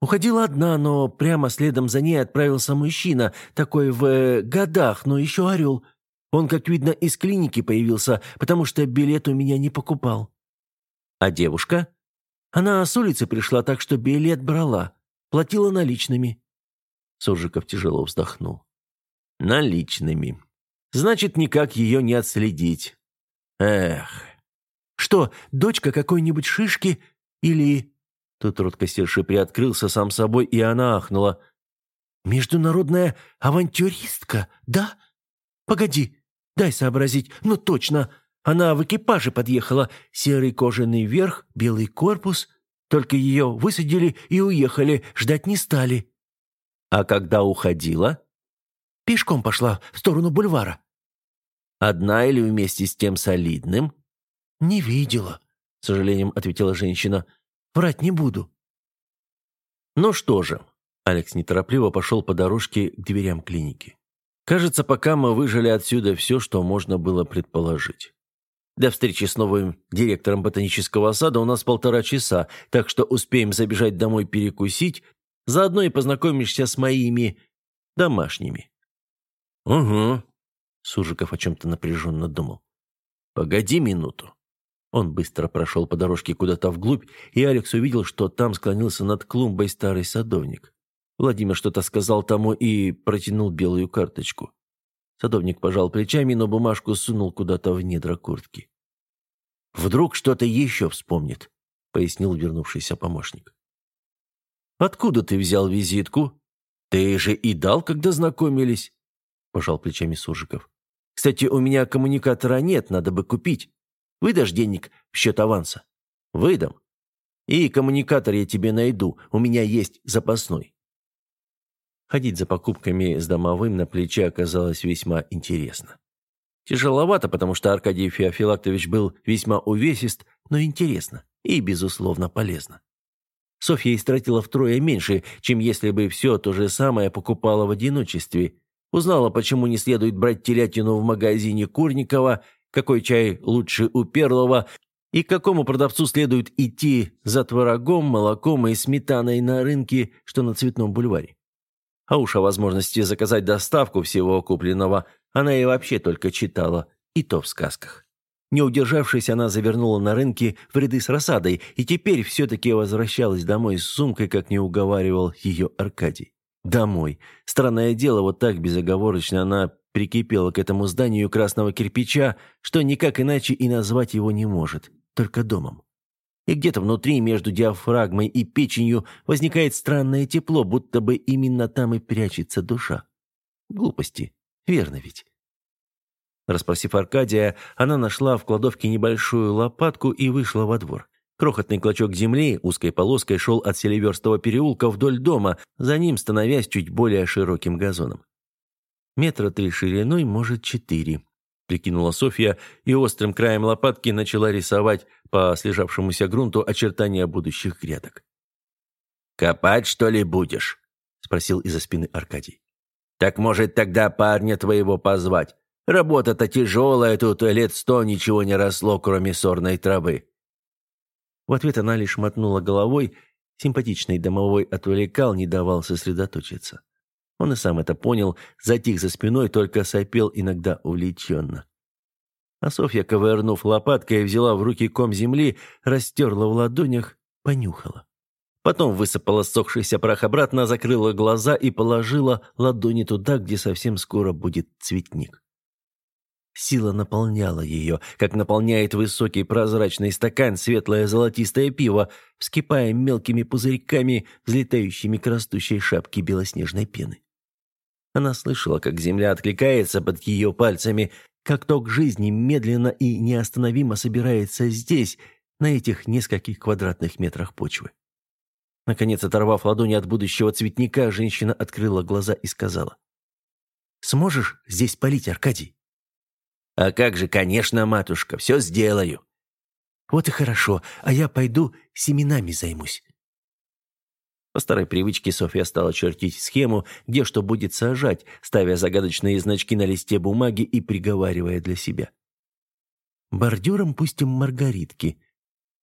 Уходила одна, но прямо следом за ней отправился мужчина, такой в э, годах, но еще орел. Он, как видно, из клиники появился, потому что билет у меня не покупал. А девушка? Она с улицы пришла, так что билет брала. Платила наличными. Суржиков тяжело вздохнул. Наличными. Значит, никак ее не отследить. Эх. Что, дочка какой-нибудь шишки или Тут рот кассирши приоткрылся сам собой, и она ахнула. «Международная авантюристка, да? Погоди, дай сообразить, ну точно, она в экипаже подъехала, серый кожаный верх, белый корпус. Только ее высадили и уехали, ждать не стали». «А когда уходила?» «Пешком пошла в сторону бульвара». «Одна или вместе с тем солидным?» «Не видела», — с сожалением ответила женщина. «Врать не буду». «Ну что же», — Алекс неторопливо пошел по дорожке к дверям клиники. «Кажется, пока мы выжили отсюда все, что можно было предположить. До встречи с новым директором ботанического сада у нас полтора часа, так что успеем забежать домой перекусить, заодно и познакомишься с моими домашними». «Угу», — Суржиков о чем-то напряженно думал. «Погоди минуту». Он быстро прошел по дорожке куда-то вглубь, и Алекс увидел, что там склонился над клумбой старый садовник. Владимир что-то сказал тому и протянул белую карточку. Садовник пожал плечами, но бумажку сунул куда-то в недра куртки. «Вдруг что-то еще вспомнит», — пояснил вернувшийся помощник. «Откуда ты взял визитку? Ты же и дал, когда знакомились», — пожал плечами Суржиков. «Кстати, у меня коммуникатора нет, надо бы купить. Выдашь денег в счет аванса?» «Выдам. И коммуникатор я тебе найду, у меня есть запасной». Ходить за покупками с домовым на плече оказалось весьма интересно. Тяжеловато, потому что Аркадий Феофилактович был весьма увесист, но интересно и, безусловно, полезно. Софья истратила втрое меньше, чем если бы все то же самое покупала в одиночестве. Узнала, почему не следует брать телятину в магазине Курникова, какой чай лучше у Перлова и к какому продавцу следует идти за творогом, молоком и сметаной на рынке, что на Цветном бульваре. А уж о возможности заказать доставку всего купленного она и вообще только читала, и то в сказках. Не удержавшись, она завернула на рынке в ряды с рассадой и теперь все-таки возвращалась домой с сумкой, как не уговаривал ее Аркадий. Домой. Странное дело, вот так безоговорочно она прикипела к этому зданию красного кирпича, что никак иначе и назвать его не может, только домом. И где-то внутри, между диафрагмой и печенью, возникает странное тепло, будто бы именно там и прячется душа. Глупости. Верно ведь? Распросив Аркадия, она нашла в кладовке небольшую лопатку и вышла во двор. Крохотный клочок земли узкой полоской шел от Селиверстого переулка вдоль дома, за ним становясь чуть более широким газоном. Метра три шириной, может, четыре прикинула Софья и острым краем лопатки начала рисовать по слежавшемуся грунту очертания будущих грядок. «Копать, что ли, будешь?» – спросил из-за спины Аркадий. «Так, может, тогда парня твоего позвать? Работа-то тяжелая, тут лет сто ничего не росло, кроме сорной травы». В ответ она лишь мотнула головой, симпатичный домовой отвлекал, не давал сосредоточиться. Он и сам это понял, затих за спиной, только сопел иногда увлеченно. А Софья, ковырнув лопаткой, взяла в руки ком земли, растерла в ладонях, понюхала. Потом высыпала сохшийся прах обратно, закрыла глаза и положила ладони туда, где совсем скоро будет цветник. Сила наполняла ее, как наполняет высокий прозрачный стакан светлое золотистое пиво, вскипая мелкими пузырьками, взлетающими к растущей шапке белоснежной пены. Она слышала, как земля откликается под ее пальцами, как ток жизни медленно и неостановимо собирается здесь, на этих нескольких квадратных метрах почвы. Наконец, оторвав ладони от будущего цветника, женщина открыла глаза и сказала. «Сможешь здесь полить, Аркадий?» «А как же, конечно, матушка, все сделаю». «Вот и хорошо, а я пойду семенами займусь. По старой привычке Софья стала чертить схему, где что будет сажать, ставя загадочные значки на листе бумаги и приговаривая для себя. Бордюром пустим маргаритки.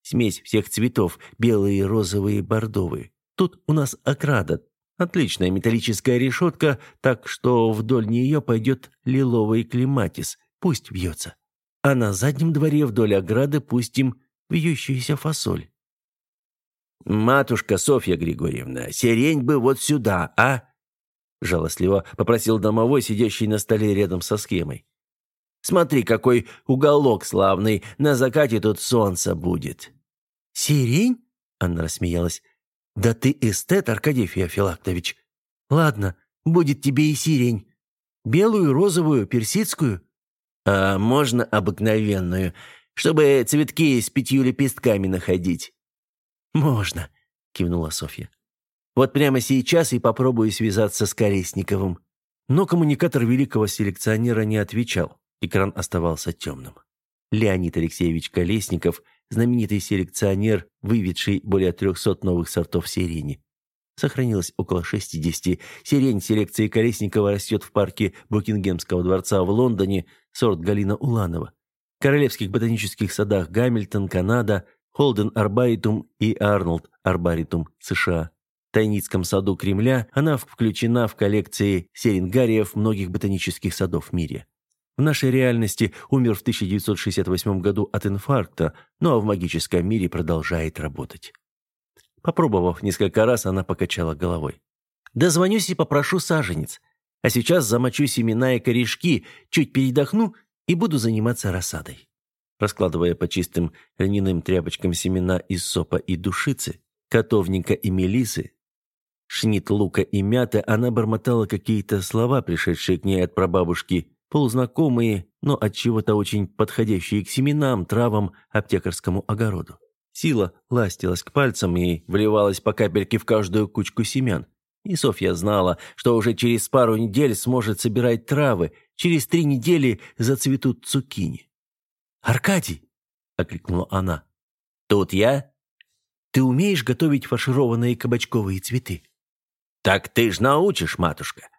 Смесь всех цветов, белые, розовые, бордовые. Тут у нас окрада, отличная металлическая решетка, так что вдоль нее пойдет лиловый клематис, пусть вьется. А на заднем дворе вдоль ограды пустим вьющуюся фасоль. «Матушка Софья Григорьевна, сирень бы вот сюда, а?» Жалостливо попросил домовой, сидящий на столе рядом со схемой. «Смотри, какой уголок славный, на закате тут солнце будет». «Сирень?» — она рассмеялась. «Да ты эстет, Аркадий Феофилактович. Ладно, будет тебе и сирень. Белую, розовую, персидскую?» «А можно обыкновенную, чтобы цветки с пятью лепестками находить?» «Можно», — кивнула Софья. «Вот прямо сейчас и попробую связаться с Колесниковым». Но коммуникатор великого селекционера не отвечал. Экран оставался темным. Леонид Алексеевич Колесников, знаменитый селекционер, выведший более 300 новых сортов сирени. Сохранилось около 60. Сирень селекции Колесникова растет в парке Букингемского дворца в Лондоне, сорт Галина Уланова. В Королевских ботанических садах Гамильтон, Канада, Холден Арбаритум и Арнольд Арбаритум, США. В Тайницком саду Кремля она включена в коллекции серенгариев многих ботанических садов в мире. В нашей реальности умер в 1968 году от инфаркта, но в магическом мире продолжает работать. Попробовав несколько раз, она покачала головой. «Дозвонюсь и попрошу саженец. А сейчас замочу семена и корешки, чуть передохну и буду заниматься рассадой». Раскладывая по чистым льняным тряпочкам семена из сопа и душицы, котовника и мелисы, шнит лука и мяты, она бормотала какие-то слова, пришедшие к ней от прабабушки, полузнакомые, но от чего-то очень подходящие к семенам, травам, аптекарскому огороду. Сила ластилась к пальцам и вливалась по капельке в каждую кучку семян. И Софья знала, что уже через пару недель сможет собирать травы, через три недели зацветут цукини. «Аркадий!» — окликнула она. «Тут я?» «Ты умеешь готовить фаршированные кабачковые цветы?» «Так ты ж научишь, матушка!»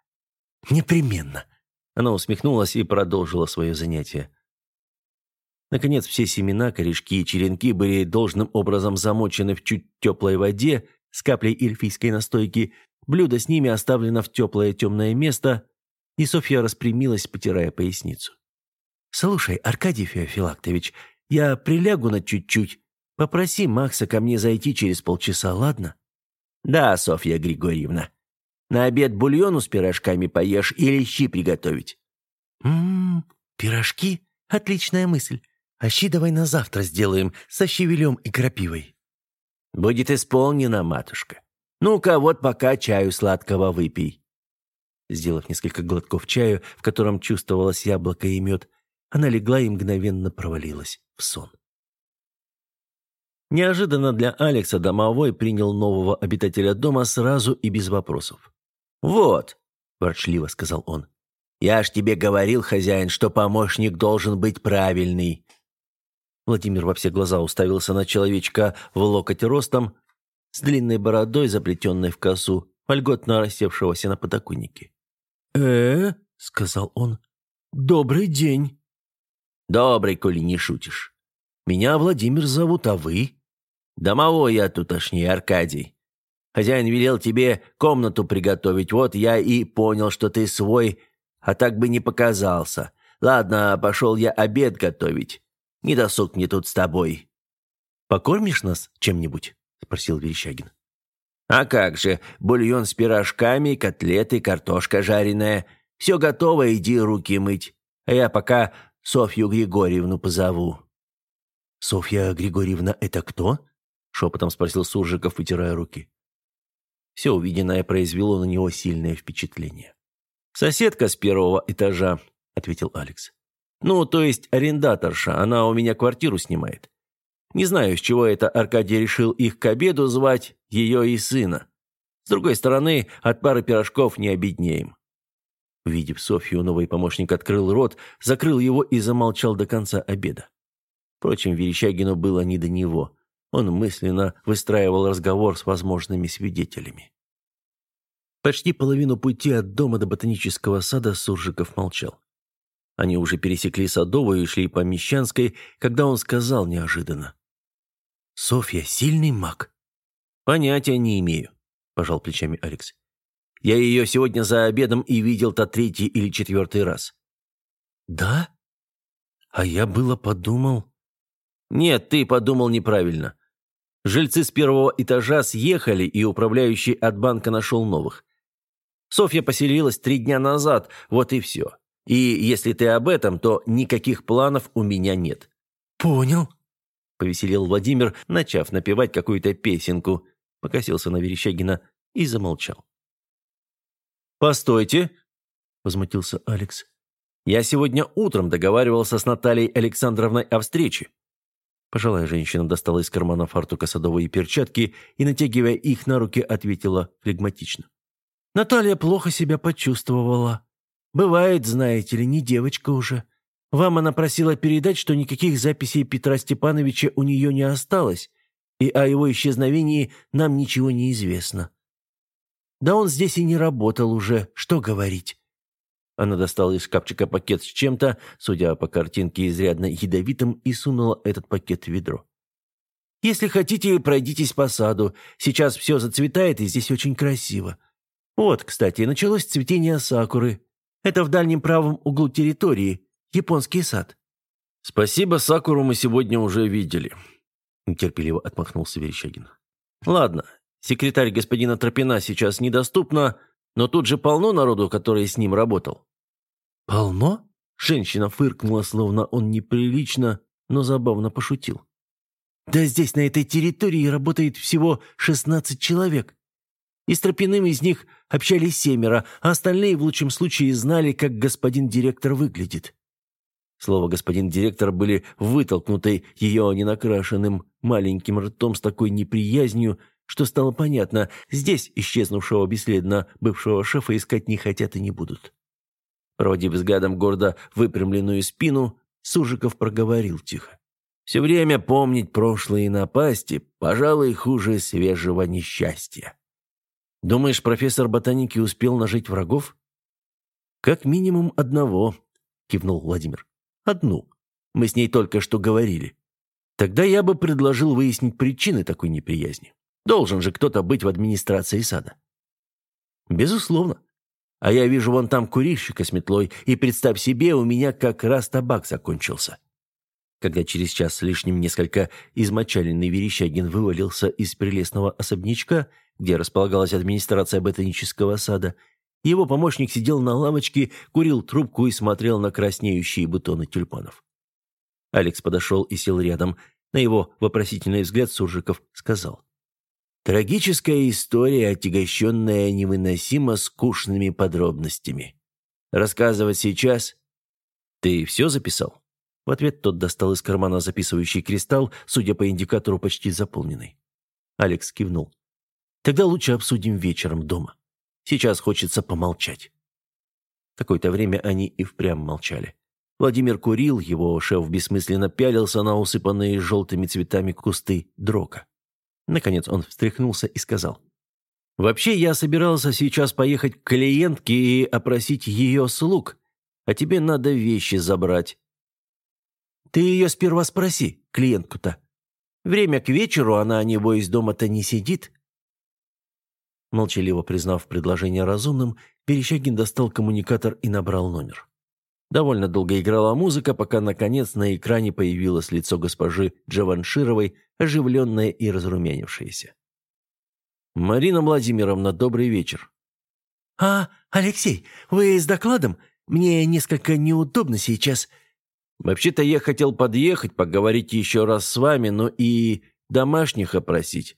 «Непременно!» Она усмехнулась и продолжила свое занятие. Наконец, все семена, корешки и черенки были должным образом замочены в чуть теплой воде с каплей эльфийской настойки, блюдо с ними оставлено в теплое темное место, и Софья распрямилась, потирая поясницу. «Слушай, Аркадий Феофилактович, я прилягу на чуть-чуть. Попроси Макса ко мне зайти через полчаса, ладно?» «Да, Софья Григорьевна. На обед бульону с пирожками поешь или щи приготовить?» «Ммм, пирожки? Отличная мысль. А щи давай на завтра сделаем со щавелем и крапивой». «Будет исполнено, матушка. Ну-ка, вот пока чаю сладкого выпей». Сделав несколько глотков чаю, в котором чувствовалось яблоко и мед, она легла и мгновенно провалилась в сон. Неожиданно для Алекса домовой принял нового обитателя дома сразу и без вопросов. «Вот», – ворчливо сказал он, – «я ж тебе говорил, хозяин, что помощник должен быть правильный. Владимир во все глаза уставился на человечка в локоть ростом, с длинной бородой, заплетенной в косу, вольготно рассевшегося на подоконнике. э сказал он. «Добрый день». «Добрый, коли не шутишь. Меня Владимир зовут, а вы?» «Домовой я тутошний, Аркадий. Хозяин велел тебе комнату приготовить, вот я и понял, что ты свой, а так бы не показался. Ладно, пошел я обед готовить. Не досуг мне тут с тобой». «Покормишь нас чем-нибудь?» – спросил Верещагин. «А как же, бульон с пирожками, котлеты, картошка жареная. Все готово, иди руки мыть. А я пока Софью Григорьевну позову». «Софья Григорьевна – это кто?» – шепотом спросил Суржиков, вытирая руки. Все увиденное произвело на него сильное впечатление. «Соседка с первого этажа», – ответил Алекс. Ну, то есть арендаторша, она у меня квартиру снимает. Не знаю, с чего это Аркадий решил их к обеду звать, ее и сына. С другой стороны, от пары пирожков не обеднеем. Увидев Софью, новый помощник открыл рот, закрыл его и замолчал до конца обеда. Впрочем, Верещагину было не до него. Он мысленно выстраивал разговор с возможными свидетелями. Почти половину пути от дома до ботанического сада Суржиков молчал. Они уже пересекли Садовую и шли по Мещанской, когда он сказал неожиданно. «Софья сильный маг?» «Понятия не имею», – пожал плечами Алекс. «Я ее сегодня за обедом и видел-то третий или четвертый раз». «Да? А я было подумал...» «Нет, ты подумал неправильно. Жильцы с первого этажа съехали, и управляющий от банка нашел новых. Софья поселилась три дня назад, вот и все. И если ты об этом, то никаких планов у меня нет». «Понял», — повеселил Владимир, начав напевать какую-то песенку, покосился на Верещагина и замолчал. «Постойте», — возмутился Алекс. «Я сегодня утром договаривался с Натальей Александровной о встрече». Пожилая женщина достала из кармана фартука садовые перчатки и, натягивая их на руки, ответила флегматично. «Наталья плохо себя почувствовала. Бывает, знаете ли, не девочка уже. Вам она просила передать, что никаких записей Петра Степановича у нее не осталось, и о его исчезновении нам ничего не известно. Да он здесь и не работал уже, что говорить. Она достала из шкафчика пакет с чем-то, судя по картинке, изрядно ядовитым, и сунула этот пакет в ведро. «Если хотите, пройдитесь по саду. Сейчас все зацветает, и здесь очень красиво. Вот, кстати, началось цветение сакуры. Это в дальнем правом углу территории, японский сад». «Спасибо, сакуру мы сегодня уже видели», — нетерпеливо отмахнулся Верещагин. «Ладно, секретарь господина Тропина сейчас недоступна, но тут же полно народу, который с ним работал». «Полно?» Женщина фыркнула, словно он неприлично, но забавно пошутил. «Да здесь, на этой территории, работает всего шестнадцать человек. И с Тропиным из них общались семеро, а остальные в лучшем случае знали, как господин директор выглядит». Слово «господин директор» были вытолкнуты ее ненакрашенным маленьким ртом с такой неприязнью, что стало понятно, здесь исчезнувшего бесследно бывшего шефа искать не хотят и не будут. Проводив взглядом гордо выпрямленную спину, Сужиков проговорил тихо. «Все время помнить прошлые напасти, пожалуй, хуже свежего несчастья. Думаешь, профессор ботаники успел нажить врагов?» «Как минимум одного», — кивнул Владимир. «Одну. Мы с ней только что говорили. Тогда я бы предложил выяснить причины такой неприязни. Должен же кто-то быть в администрации сада. Безусловно. А я вижу вон там курильщика с метлой, и представь себе, у меня как раз табак закончился. Когда через час с лишним несколько измочаленный Верещагин вывалился из прелестного особнячка, где располагалась администрация ботанического сада, его помощник сидел на лавочке, курил трубку и смотрел на краснеющие бутоны тюльпанов. Алекс подошел и сел рядом. На его вопросительный взгляд Суржиков сказал. Трагическая история, отягощенная невыносимо скучными подробностями. Рассказывать сейчас? Ты все записал? В ответ тот достал из кармана записывающий кристалл, судя по индикатору, почти заполненный. Алекс кивнул. Тогда лучше обсудим вечером дома. Сейчас хочется помолчать. Какое-то время они и впрямь молчали. Владимир курил, его шеф бессмысленно пялился на усыпанные желтыми цветами кусты дрока. Наконец он встряхнулся и сказал. «Вообще, я собирался сейчас поехать к клиентке и опросить ее слуг, а тебе надо вещи забрать». «Ты ее сперва спроси, клиентку-то. Время к вечеру, она, небось, дома-то не сидит». Молчаливо признав предложение разумным, Перещагин достал коммуникатор и набрал номер. Довольно долго играла музыка, пока, наконец, на экране появилось лицо госпожи Джаваншировой, оживленное и разрумянившееся. «Марина Владимировна, добрый вечер». «А, Алексей, вы с докладом? Мне несколько неудобно сейчас». «Вообще-то я хотел подъехать, поговорить еще раз с вами, но и домашних опросить».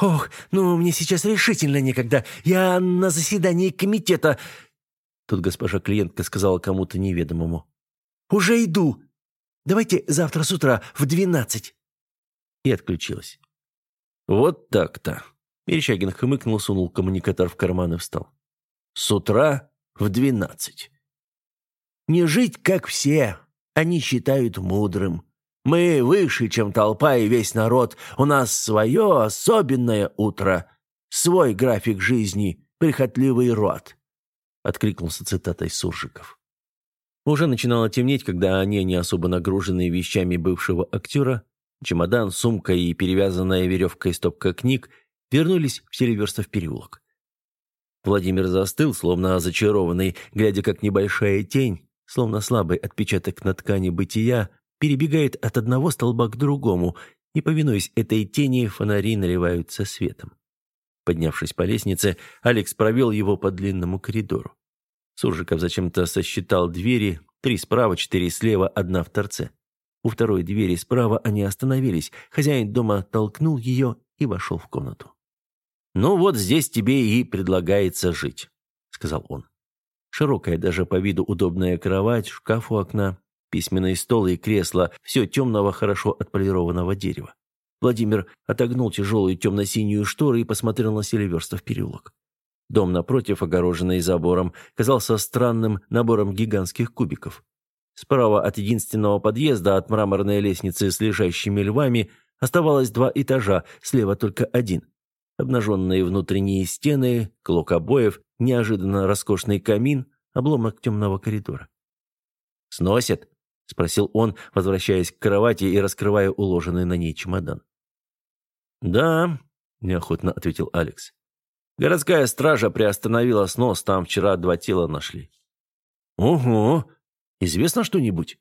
«Ох, ну мне сейчас решительно некогда. Я на заседании комитета. Тут госпожа клиентка сказала кому-то неведомому. «Уже иду. Давайте завтра с утра в двенадцать». И отключилась. «Вот так-то». Верещагин хмыкнул, сунул коммуникатор в карман и встал. «С утра в двенадцать». «Не жить, как все. Они считают мудрым. Мы выше, чем толпа и весь народ. У нас свое особенное утро, свой график жизни, прихотливый род откликнулся цитатой Суржиков. Уже начинало темнеть, когда они, не особо нагруженные вещами бывшего актера, чемодан, сумка и перевязанная веревкой стопка книг, вернулись в Селиверстов переулок. Владимир застыл, словно зачарованный, глядя, как небольшая тень, словно слабый отпечаток на ткани бытия, перебегает от одного столба к другому, и, повинуясь этой тени, фонари наливаются светом. Поднявшись по лестнице, Алекс провел его по длинному коридору. Суржиков зачем-то сосчитал двери, три справа, четыре слева, одна в торце. У второй двери справа они остановились. Хозяин дома толкнул ее и вошел в комнату. «Ну вот здесь тебе и предлагается жить», — сказал он. Широкая даже по виду удобная кровать, шкаф у окна, письменный стол и кресло, все темного, хорошо отполированного дерева. Владимир отогнул тяжелую темно-синюю штору и посмотрел на Селиверстов переулок. Дом напротив, огороженный забором, казался странным набором гигантских кубиков. Справа от единственного подъезда, от мраморной лестницы с лежащими львами, оставалось два этажа, слева только один. Обнаженные внутренние стены, клок обоев, неожиданно роскошный камин, обломок темного коридора. «Сносят?» — спросил он, возвращаясь к кровати и раскрывая уложенный на ней чемодан. «Да», — неохотно ответил Алекс. «Городская стража приостановила снос, там вчера два тела нашли». «Ого! Известно что-нибудь?»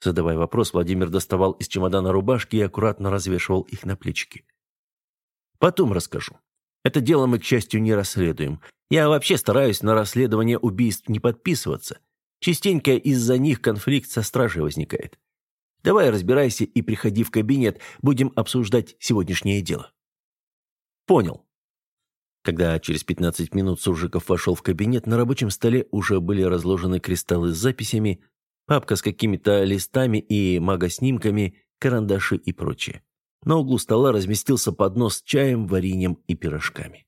Задавая вопрос, Владимир доставал из чемодана рубашки и аккуратно развешивал их на плечики. «Потом расскажу. Это дело мы, к счастью, не расследуем. Я вообще стараюсь на расследование убийств не подписываться. Частенько из-за них конфликт со стражей возникает. Давай разбирайся и приходи в кабинет, будем обсуждать сегодняшнее дело». «Понял». Когда через 15 минут Суржиков вошел в кабинет, на рабочем столе уже были разложены кристаллы с записями, папка с какими-то листами и магоснимками, карандаши и прочее. На углу стола разместился поднос с чаем, вареньем и пирожками.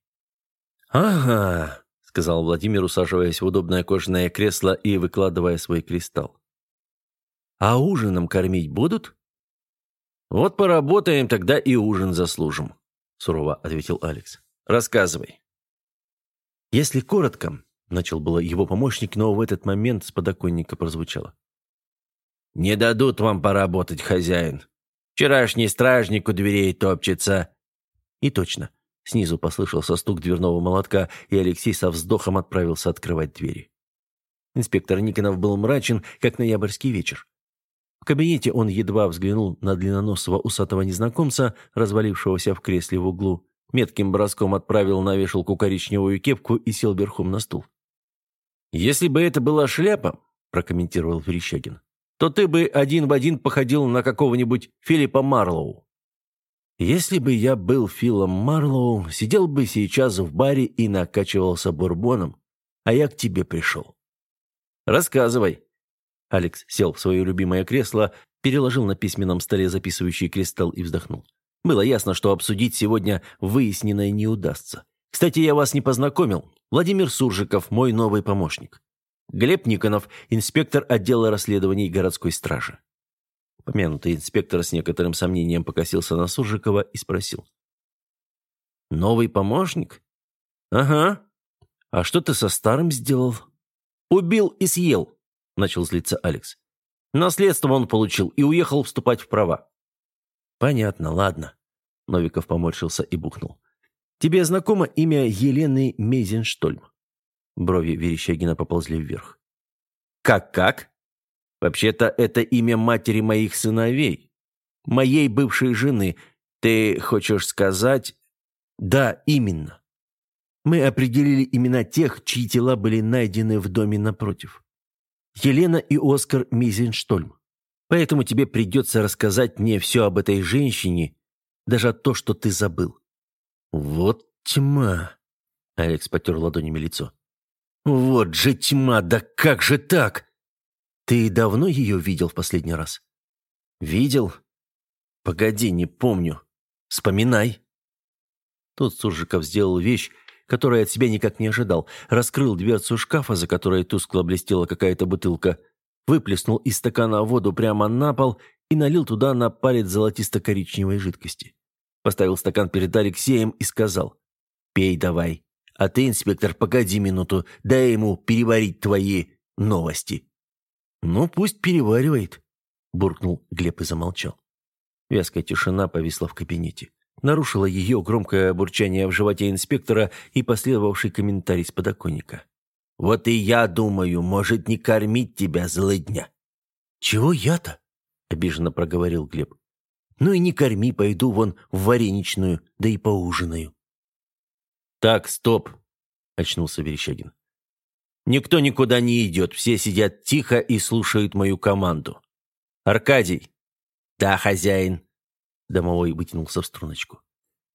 «Ага», — сказал Владимир, усаживаясь в удобное кожаное кресло и выкладывая свой кристалл. «А ужином кормить будут?» «Вот поработаем, тогда и ужин заслужим», — сурово ответил Алекс. «Рассказывай». «Если коротко», — начал было его помощник, но в этот момент с подоконника прозвучало. «Не дадут вам поработать, хозяин. Вчерашний стражник у дверей топчется». И точно. Снизу послышался стук дверного молотка, и Алексей со вздохом отправился открывать двери. Инспектор Никонов был мрачен, как ноябрьский вечер. В кабинете он едва взглянул на длинноносого усатого незнакомца, развалившегося в кресле в углу, метким броском отправил на вешалку коричневую кепку и сел верхом на стул. «Если бы это была шляпа», – прокомментировал Верещагин, – «то ты бы один в один походил на какого-нибудь Филиппа Марлоу». Если бы я был Филом Марлоу, сидел бы сейчас в баре и накачивался бурбоном, а я к тебе пришел. Рассказывай. Алекс сел в свое любимое кресло, переложил на письменном столе записывающий кристалл и вздохнул. Было ясно, что обсудить сегодня выясненное не удастся. Кстати, я вас не познакомил. Владимир Суржиков, мой новый помощник. Глеб Никонов, инспектор отдела расследований городской стражи. Помянутый инспектор с некоторым сомнением покосился на Суржикова и спросил. «Новый помощник?» «Ага. А что ты со старым сделал?» «Убил и съел», — начал злиться Алекс. «Наследство он получил и уехал вступать в права». «Понятно, ладно», — Новиков поморщился и бухнул. «Тебе знакомо имя Елены Мейзенштольм?» Брови Верещагина поползли вверх. «Как-как?» Вообще-то это имя матери моих сыновей. Моей бывшей жены. Ты хочешь сказать...» «Да, именно. Мы определили имена тех, чьи тела были найдены в доме напротив. Елена и Оскар Мизенштольм. Поэтому тебе придется рассказать мне все об этой женщине, даже то, что ты забыл». «Вот тьма!» Алекс потер ладонями лицо. «Вот же тьма! Да как же так?» Ты давно ее видел в последний раз? Видел? Погоди, не помню. Вспоминай. Тут Суржиков сделал вещь, которую от себя никак не ожидал. Раскрыл дверцу шкафа, за которой тускло блестела какая-то бутылка, выплеснул из стакана воду прямо на пол и налил туда на палец золотисто-коричневой жидкости. Поставил стакан перед Алексеем и сказал «Пей давай, а ты, инспектор, погоди минуту, дай ему переварить твои новости». «Ну, пусть переваривает», – буркнул Глеб и замолчал. Вязкая тишина повисла в кабинете. Нарушило ее громкое бурчание в животе инспектора и последовавший комментарий с подоконника. «Вот и я думаю, может не кормить тебя злыдня». «Чего я-то?» – обиженно проговорил Глеб. «Ну и не корми, пойду вон в вареничную, да и поужинаю». «Так, стоп!» – очнулся Верещагин. Никто никуда не идет, все сидят тихо и слушают мою команду. Аркадий. Да, хозяин. Домовой вытянулся в струночку.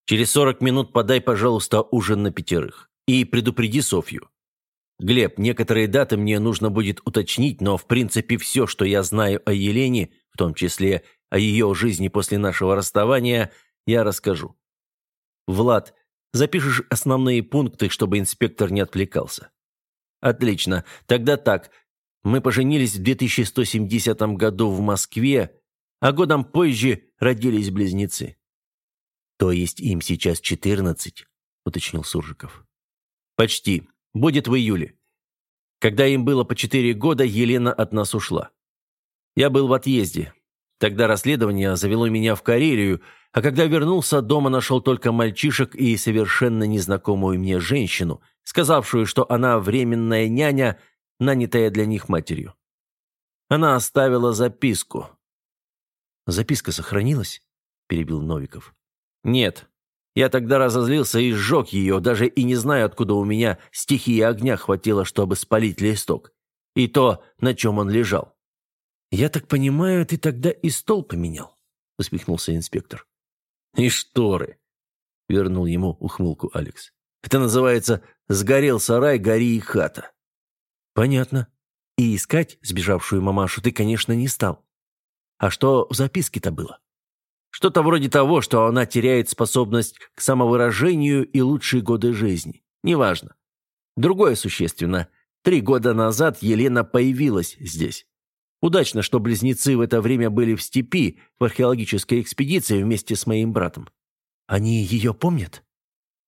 Через сорок минут подай, пожалуйста, ужин на пятерых. И предупреди Софью. Глеб, некоторые даты мне нужно будет уточнить, но в принципе все, что я знаю о Елене, в том числе о ее жизни после нашего расставания, я расскажу. Влад, запишешь основные пункты, чтобы инспектор не отвлекался. Отлично. Тогда так. Мы поженились в 2170 году в Москве, а годом позже родились близнецы. То есть им сейчас 14, уточнил Суржиков. Почти. Будет в июле. Когда им было по четыре года, Елена от нас ушла. Я был в отъезде. Тогда расследование завело меня в Карелию, а когда вернулся, дома нашел только мальчишек и совершенно незнакомую мне женщину, сказавшую, что она временная няня, нанятая для них матерью. Она оставила записку. «Записка сохранилась?» – перебил Новиков. «Нет. Я тогда разозлился и сжег ее, даже и не знаю, откуда у меня стихии огня хватило, чтобы спалить листок. И то, на чем он лежал». «Я так понимаю, ты тогда и стол поменял?» – усмехнулся инспектор. «И шторы», – вернул ему ухмылку Алекс. «Это называется «сгорел сарай, гори и хата». «Понятно. И искать сбежавшую мамашу ты, конечно, не стал. А что в записке-то было?» Что-то вроде того, что она теряет способность к самовыражению и лучшие годы жизни. Неважно. Другое существенно. Три года назад Елена появилась здесь. Удачно, что близнецы в это время были в степи, в археологической экспедиции вместе с моим братом. Они ее помнят?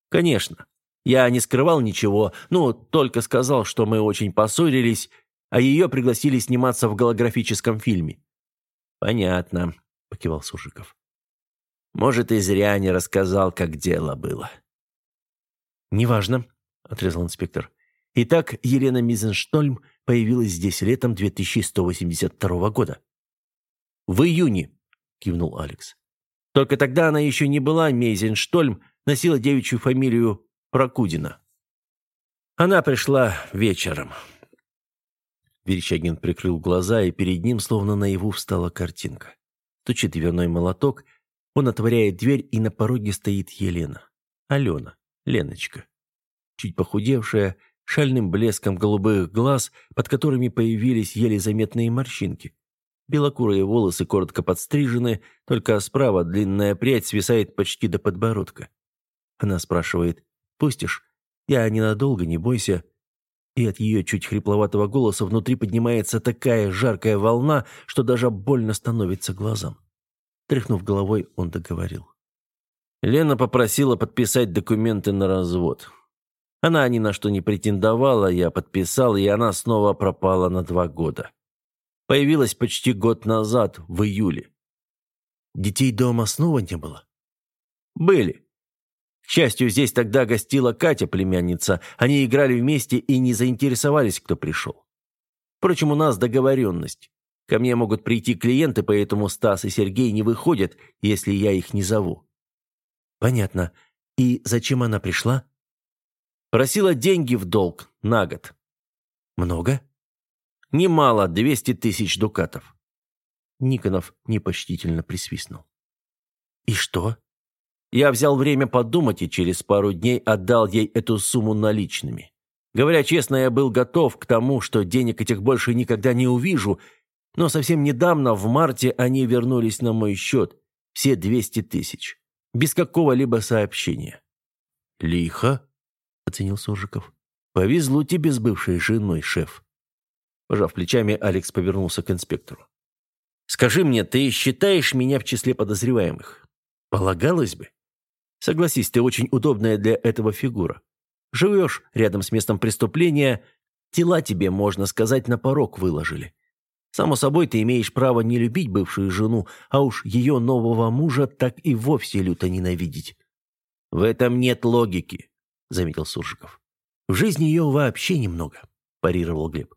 Конечно. Я не скрывал ничего, ну, только сказал, что мы очень поссорились, а ее пригласили сниматься в голографическом фильме. Понятно, покивал Сужиков. Может, и зря не рассказал, как дело было. «Неважно», — отрезал инспектор. «Итак, Елена Мизенштольм появилась здесь летом 2182 года». «В июне», — кивнул Алекс. «Только тогда она еще не была Мейзенштольм, носила девичью фамилию Прокудина. Она пришла вечером». Верещагин прикрыл глаза, и перед ним словно наяву встала картинка. Стучит дверной молоток, он отворяет дверь, и на пороге стоит Елена. Алена, Леночка. Чуть похудевшая, шальным блеском голубых глаз, под которыми появились еле заметные морщинки. Белокурые волосы коротко подстрижены, только справа длинная прядь свисает почти до подбородка. Она спрашивает «Пустишь?» «Я ненадолго, не бойся». И от ее чуть хрипловатого голоса внутри поднимается такая жаркая волна, что даже больно становится глазам. Тряхнув головой, он договорил. Лена попросила подписать документы на развод. Она ни на что не претендовала, я подписал, и она снова пропала на два года. Появилась почти год назад, в июле. Детей дома снова не было? Были. Счастью, здесь тогда гостила Катя, племянница. Они играли вместе и не заинтересовались, кто пришел. Впрочем, у нас договоренность. Ко мне могут прийти клиенты, поэтому Стас и Сергей не выходят, если я их не зову». «Понятно. И зачем она пришла?» «Просила деньги в долг на год». «Много?» «Немало, двести тысяч дукатов». Никонов непочтительно присвистнул. «И что?» Я взял время подумать и через пару дней отдал ей эту сумму наличными. Говоря честно, я был готов к тому, что денег этих больше никогда не увижу, но совсем недавно, в марте, они вернулись на мой счет. Все 200 тысяч. Без какого-либо сообщения. «Лихо», — оценил Сужиков. «Повезло тебе с бывшей женой, шеф». Пожав плечами, Алекс повернулся к инспектору. «Скажи мне, ты считаешь меня в числе подозреваемых?» «Полагалось бы. Согласись, ты очень удобная для этого фигура. Живешь рядом с местом преступления, тела тебе, можно сказать, на порог выложили. Само собой, ты имеешь право не любить бывшую жену, а уж ее нового мужа так и вовсе люто ненавидеть. В этом нет логики, заметил Суржиков. В жизни ее вообще немного, парировал Глеб.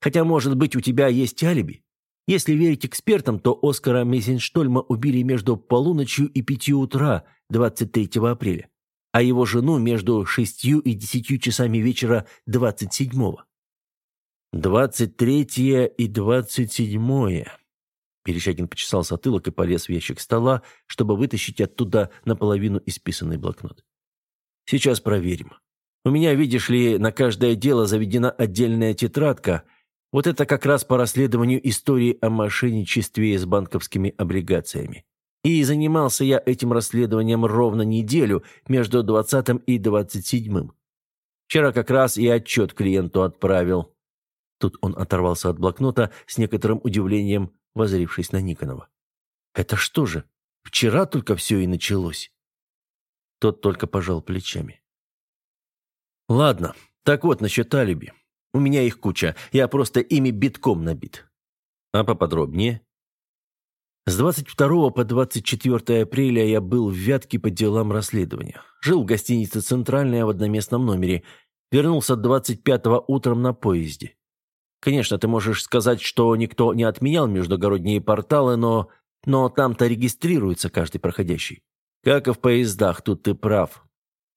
Хотя, может быть, у тебя есть алиби. Если верить экспертам, то Оскара Мейзенштольма убили между полуночью и пятью утра 23 апреля, а его жену между шестью и десятью часами вечера 27-го. «Двадцать третье и двадцать седьмое». Перещагин почесал затылок и полез в ящик стола, чтобы вытащить оттуда наполовину исписанный блокнот. «Сейчас проверим. У меня, видишь ли, на каждое дело заведена отдельная тетрадка. Вот это как раз по расследованию истории о мошенничестве с банковскими облигациями. И занимался я этим расследованием ровно неделю между 20 и 27. Вчера как раз и отчет клиенту отправил. Тут он оторвался от блокнота с некоторым удивлением, возрившись на Никонова. «Это что же, вчера только все и началось?» Тот только пожал плечами. «Ладно, так вот насчет алиби. У меня их куча, я просто ими битком набит. А поподробнее?» С 22 по 24 апреля я был в Вятке по делам расследования. Жил в гостинице «Центральная» в одноместном номере. Вернулся 25-го утром на поезде. Конечно, ты можешь сказать, что никто не отменял междугородние порталы, но... Но там-то регистрируется каждый проходящий. Как и в поездах, тут ты прав.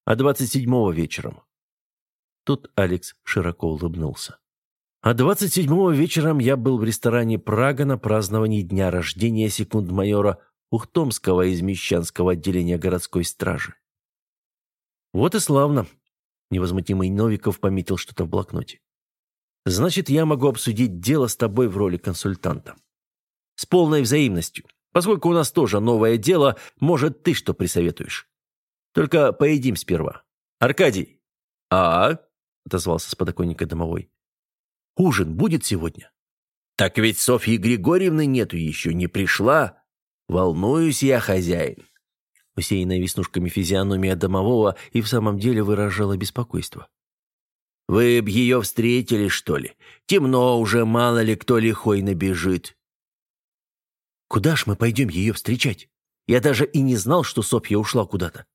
А 27-го вечером. Тут Алекс широко улыбнулся. А 27-го вечером я был в ресторане «Прага» на праздновании дня рождения секунд-майора Ухтомского из Мещанского отделения городской стражи. «Вот и славно», — невозмутимый Новиков пометил что-то в блокноте. «Значит, я могу обсудить дело с тобой в роли консультанта. С полной взаимностью. Поскольку у нас тоже новое дело, может, ты что присоветуешь? Только поедим сперва. Аркадий!» «А?» — отозвался с подоконника домовой. Ужин будет сегодня?» «Так ведь Софьи Григорьевны нету еще, не пришла. Волнуюсь я, хозяин». Усеянная веснушками физиономия домового и в самом деле выражала беспокойство. «Вы б ее встретили, что ли? Темно уже, мало ли кто лихой набежит». «Куда ж мы пойдем ее встречать? Я даже и не знал, что Софья ушла куда-то.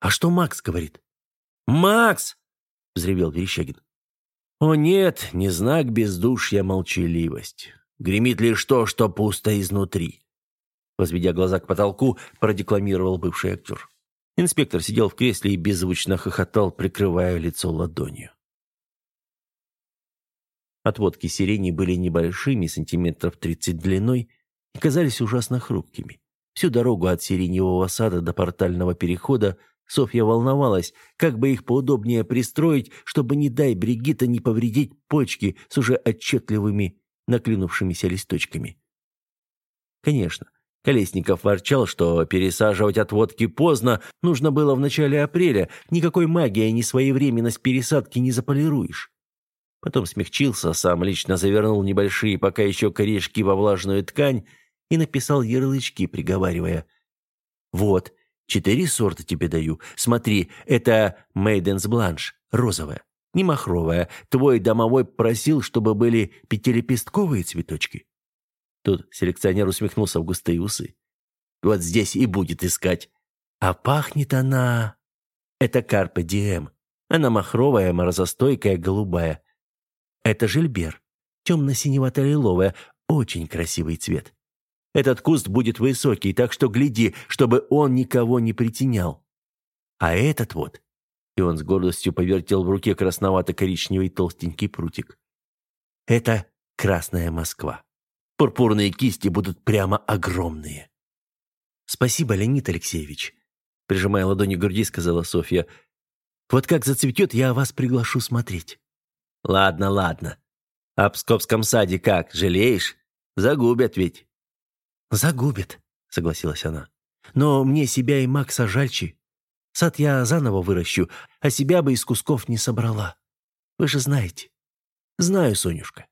А что Макс говорит?» «Макс!» — взревел Верещагин. О нет, не знак бездушья молчаливость. Гремит лишь то, что пусто изнутри. Возведя глаза к потолку, продекламировал бывший актер. Инспектор сидел в кресле и беззвучно хохотал, прикрывая лицо ладонью. Отводки сирени были небольшими, сантиметров тридцать длиной, и казались ужасно хрупкими. Всю дорогу от сиреневого сада до портального перехода Софья волновалась, как бы их поудобнее пристроить, чтобы, не дай Бригитта, не повредить почки с уже отчетливыми наклюнувшимися листочками. Конечно, Колесников ворчал, что пересаживать отводки поздно, нужно было в начале апреля, никакой магии ни своевременность пересадки не заполируешь. Потом смягчился, сам лично завернул небольшие пока еще корешки во влажную ткань и написал ярлычки, приговаривая «Вот, Четыре сорта тебе даю. Смотри, это Мейденс Бланш, розовая, не махровая. Твой домовой просил, чтобы были пятилепестковые цветочки». Тут селекционер усмехнулся в густые усы. «Вот здесь и будет искать. А пахнет она...» «Это Карпе Диэм. Она махровая, морозостойкая, голубая. Это Жильбер. Темно-синевато-лиловая. Очень красивый цвет. Этот куст будет высокий, так что гляди, чтобы он никого не притенял. А этот вот...» И он с гордостью повертел в руке красновато-коричневый толстенький прутик. «Это Красная Москва. Пурпурные кисти будут прямо огромные». «Спасибо, Леонид Алексеевич», — прижимая ладони к груди, сказала Софья. «Вот как зацветет, я вас приглашу смотреть». «Ладно, ладно. А в Псковском саде как, жалеешь? Загубят ведь». «Загубит», — согласилась она. «Но мне себя и Макса жальче. Сад я заново выращу, а себя бы из кусков не собрала. Вы же знаете». «Знаю, Сонюшка».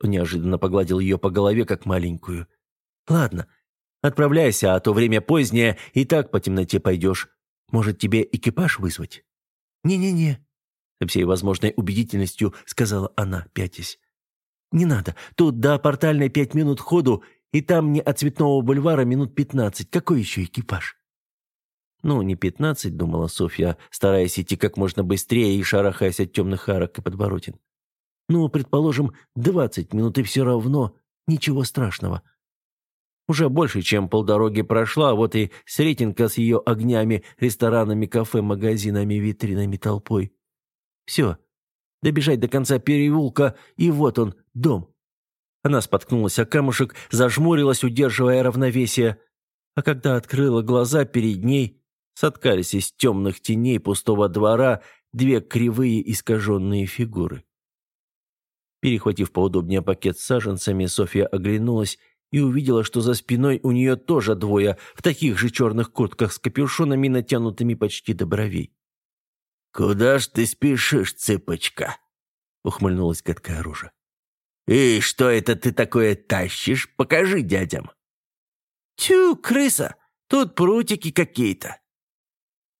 Он неожиданно погладил ее по голове, как маленькую. «Ладно, отправляйся, а то время позднее, и так по темноте пойдешь. Может, тебе экипаж вызвать?» «Не-не-не», — со всей возможной убедительностью сказала она, пятясь. «Не надо. Тут до портальной пять минут ходу, и там мне от Цветного бульвара минут пятнадцать. Какой еще экипаж?» «Ну, не пятнадцать», — думала Софья, стараясь идти как можно быстрее и шарахаясь от темных арок и подборотин. «Ну, предположим, двадцать минут, и все равно ничего страшного». Уже больше, чем полдороги прошла, вот и Сретенка с ее огнями, ресторанами, кафе, магазинами, витринами, толпой. Все, добежать до конца переулка, и вот он, дом. Она споткнулась о камушек, зажмурилась, удерживая равновесие. А когда открыла глаза, перед ней соткались из темных теней пустого двора две кривые искаженные фигуры. Перехватив поудобнее пакет с саженцами, Софья оглянулась и увидела, что за спиной у нее тоже двое в таких же черных куртках с капюшонами, натянутыми почти до бровей. «Куда ж ты спешишь, цыпочка?» — ухмыльнулась гадкая рожа. «И что это ты такое тащишь? Покажи дядям». «Тю, крыса, тут прутики какие-то».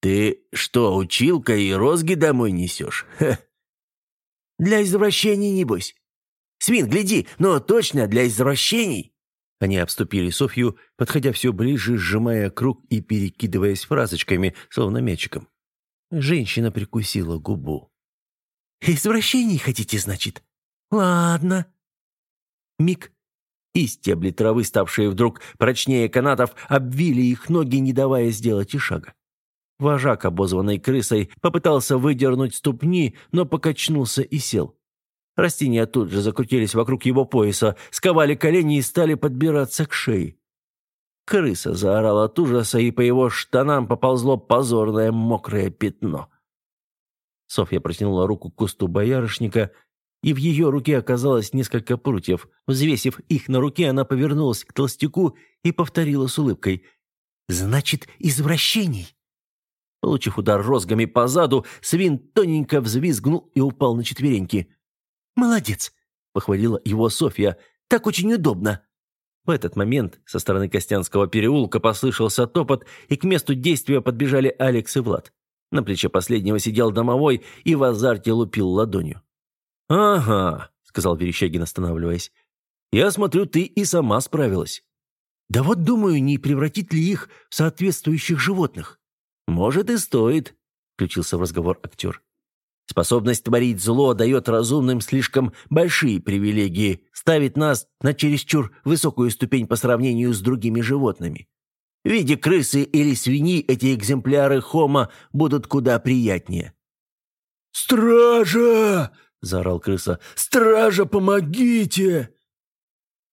«Ты что, училка и розги домой несешь? Ха. «Для извращений, небось. Свин, гляди, но точно для извращений». Они обступили Софью, подходя все ближе, сжимая круг и перекидываясь фразочками, словно мячиком. Женщина прикусила губу. «Извращений хотите, значит? Ладно». Миг, и стебли травы, ставшие вдруг прочнее канатов, обвили их ноги, не давая сделать и шага. Вожак, обозванный крысой, попытался выдернуть ступни, но покачнулся и сел. Растения тут же закрутились вокруг его пояса, сковали колени и стали подбираться к шее. Крыса заорала от ужаса, и по его штанам поползло позорное мокрое пятно. Софья протянула руку к кусту боярышника, и в ее руке оказалось несколько прутьев. Взвесив их на руке, она повернулась к толстяку и повторила с улыбкой. «Значит, извращений!» Получив удар розгами по заду, свин тоненько взвизгнул и упал на четвереньки. «Молодец!» — похвалила его Софья. «Так очень удобно!» В этот момент со стороны Костянского переулка послышался топот, и к месту действия подбежали Алекс и Влад. На плече последнего сидел домовой и в азарте лупил ладонью. «Ага», — сказал Верещагин, останавливаясь. «Я смотрю, ты и сама справилась». «Да вот думаю, не превратить ли их в соответствующих животных?» «Может, и стоит», — включился в разговор актер. Способность творить зло дает разумным слишком большие привилегии, ставит нас на чересчур высокую ступень по сравнению с другими животными. В виде крысы или свиньи эти экземпляры хома будут куда приятнее. «Стража!» — заорал крыса. «Стража, помогите!»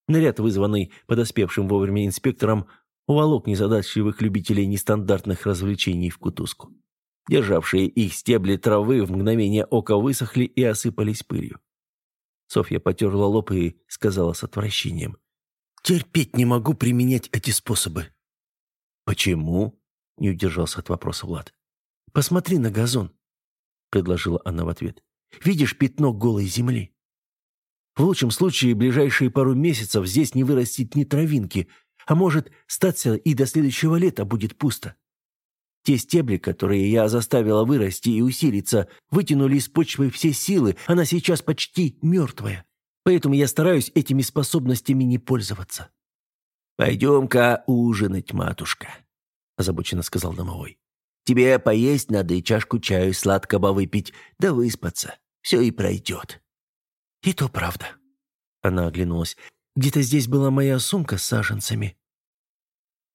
Наряд, вызванный подоспевшим вовремя инспектором, уволок незадачливых любителей нестандартных развлечений в кутузку. Державшие их стебли травы в мгновение ока высохли и осыпались пылью. Софья потерла лоб и сказала с отвращением. «Терпеть не могу применять эти способы». «Почему?» — не удержался от вопроса Влад. «Посмотри на газон», — предложила она в ответ. «Видишь пятно голой земли? В лучшем случае, ближайшие пару месяцев здесь не вырастет ни травинки, а может, статься и до следующего лета будет пусто. Те стебли, которые я заставила вырасти и усилиться, вытянули из почвы все силы, она сейчас почти мертвая. Поэтому я стараюсь этими способностями не пользоваться». «Пойдем-ка ужинать, матушка», — озабоченно сказал домовой. «Тебе поесть надо и чашку чаю сладкого выпить, да выспаться. Все и пройдет». «И то правда». Она оглянулась. «Где-то здесь была моя сумка с саженцами».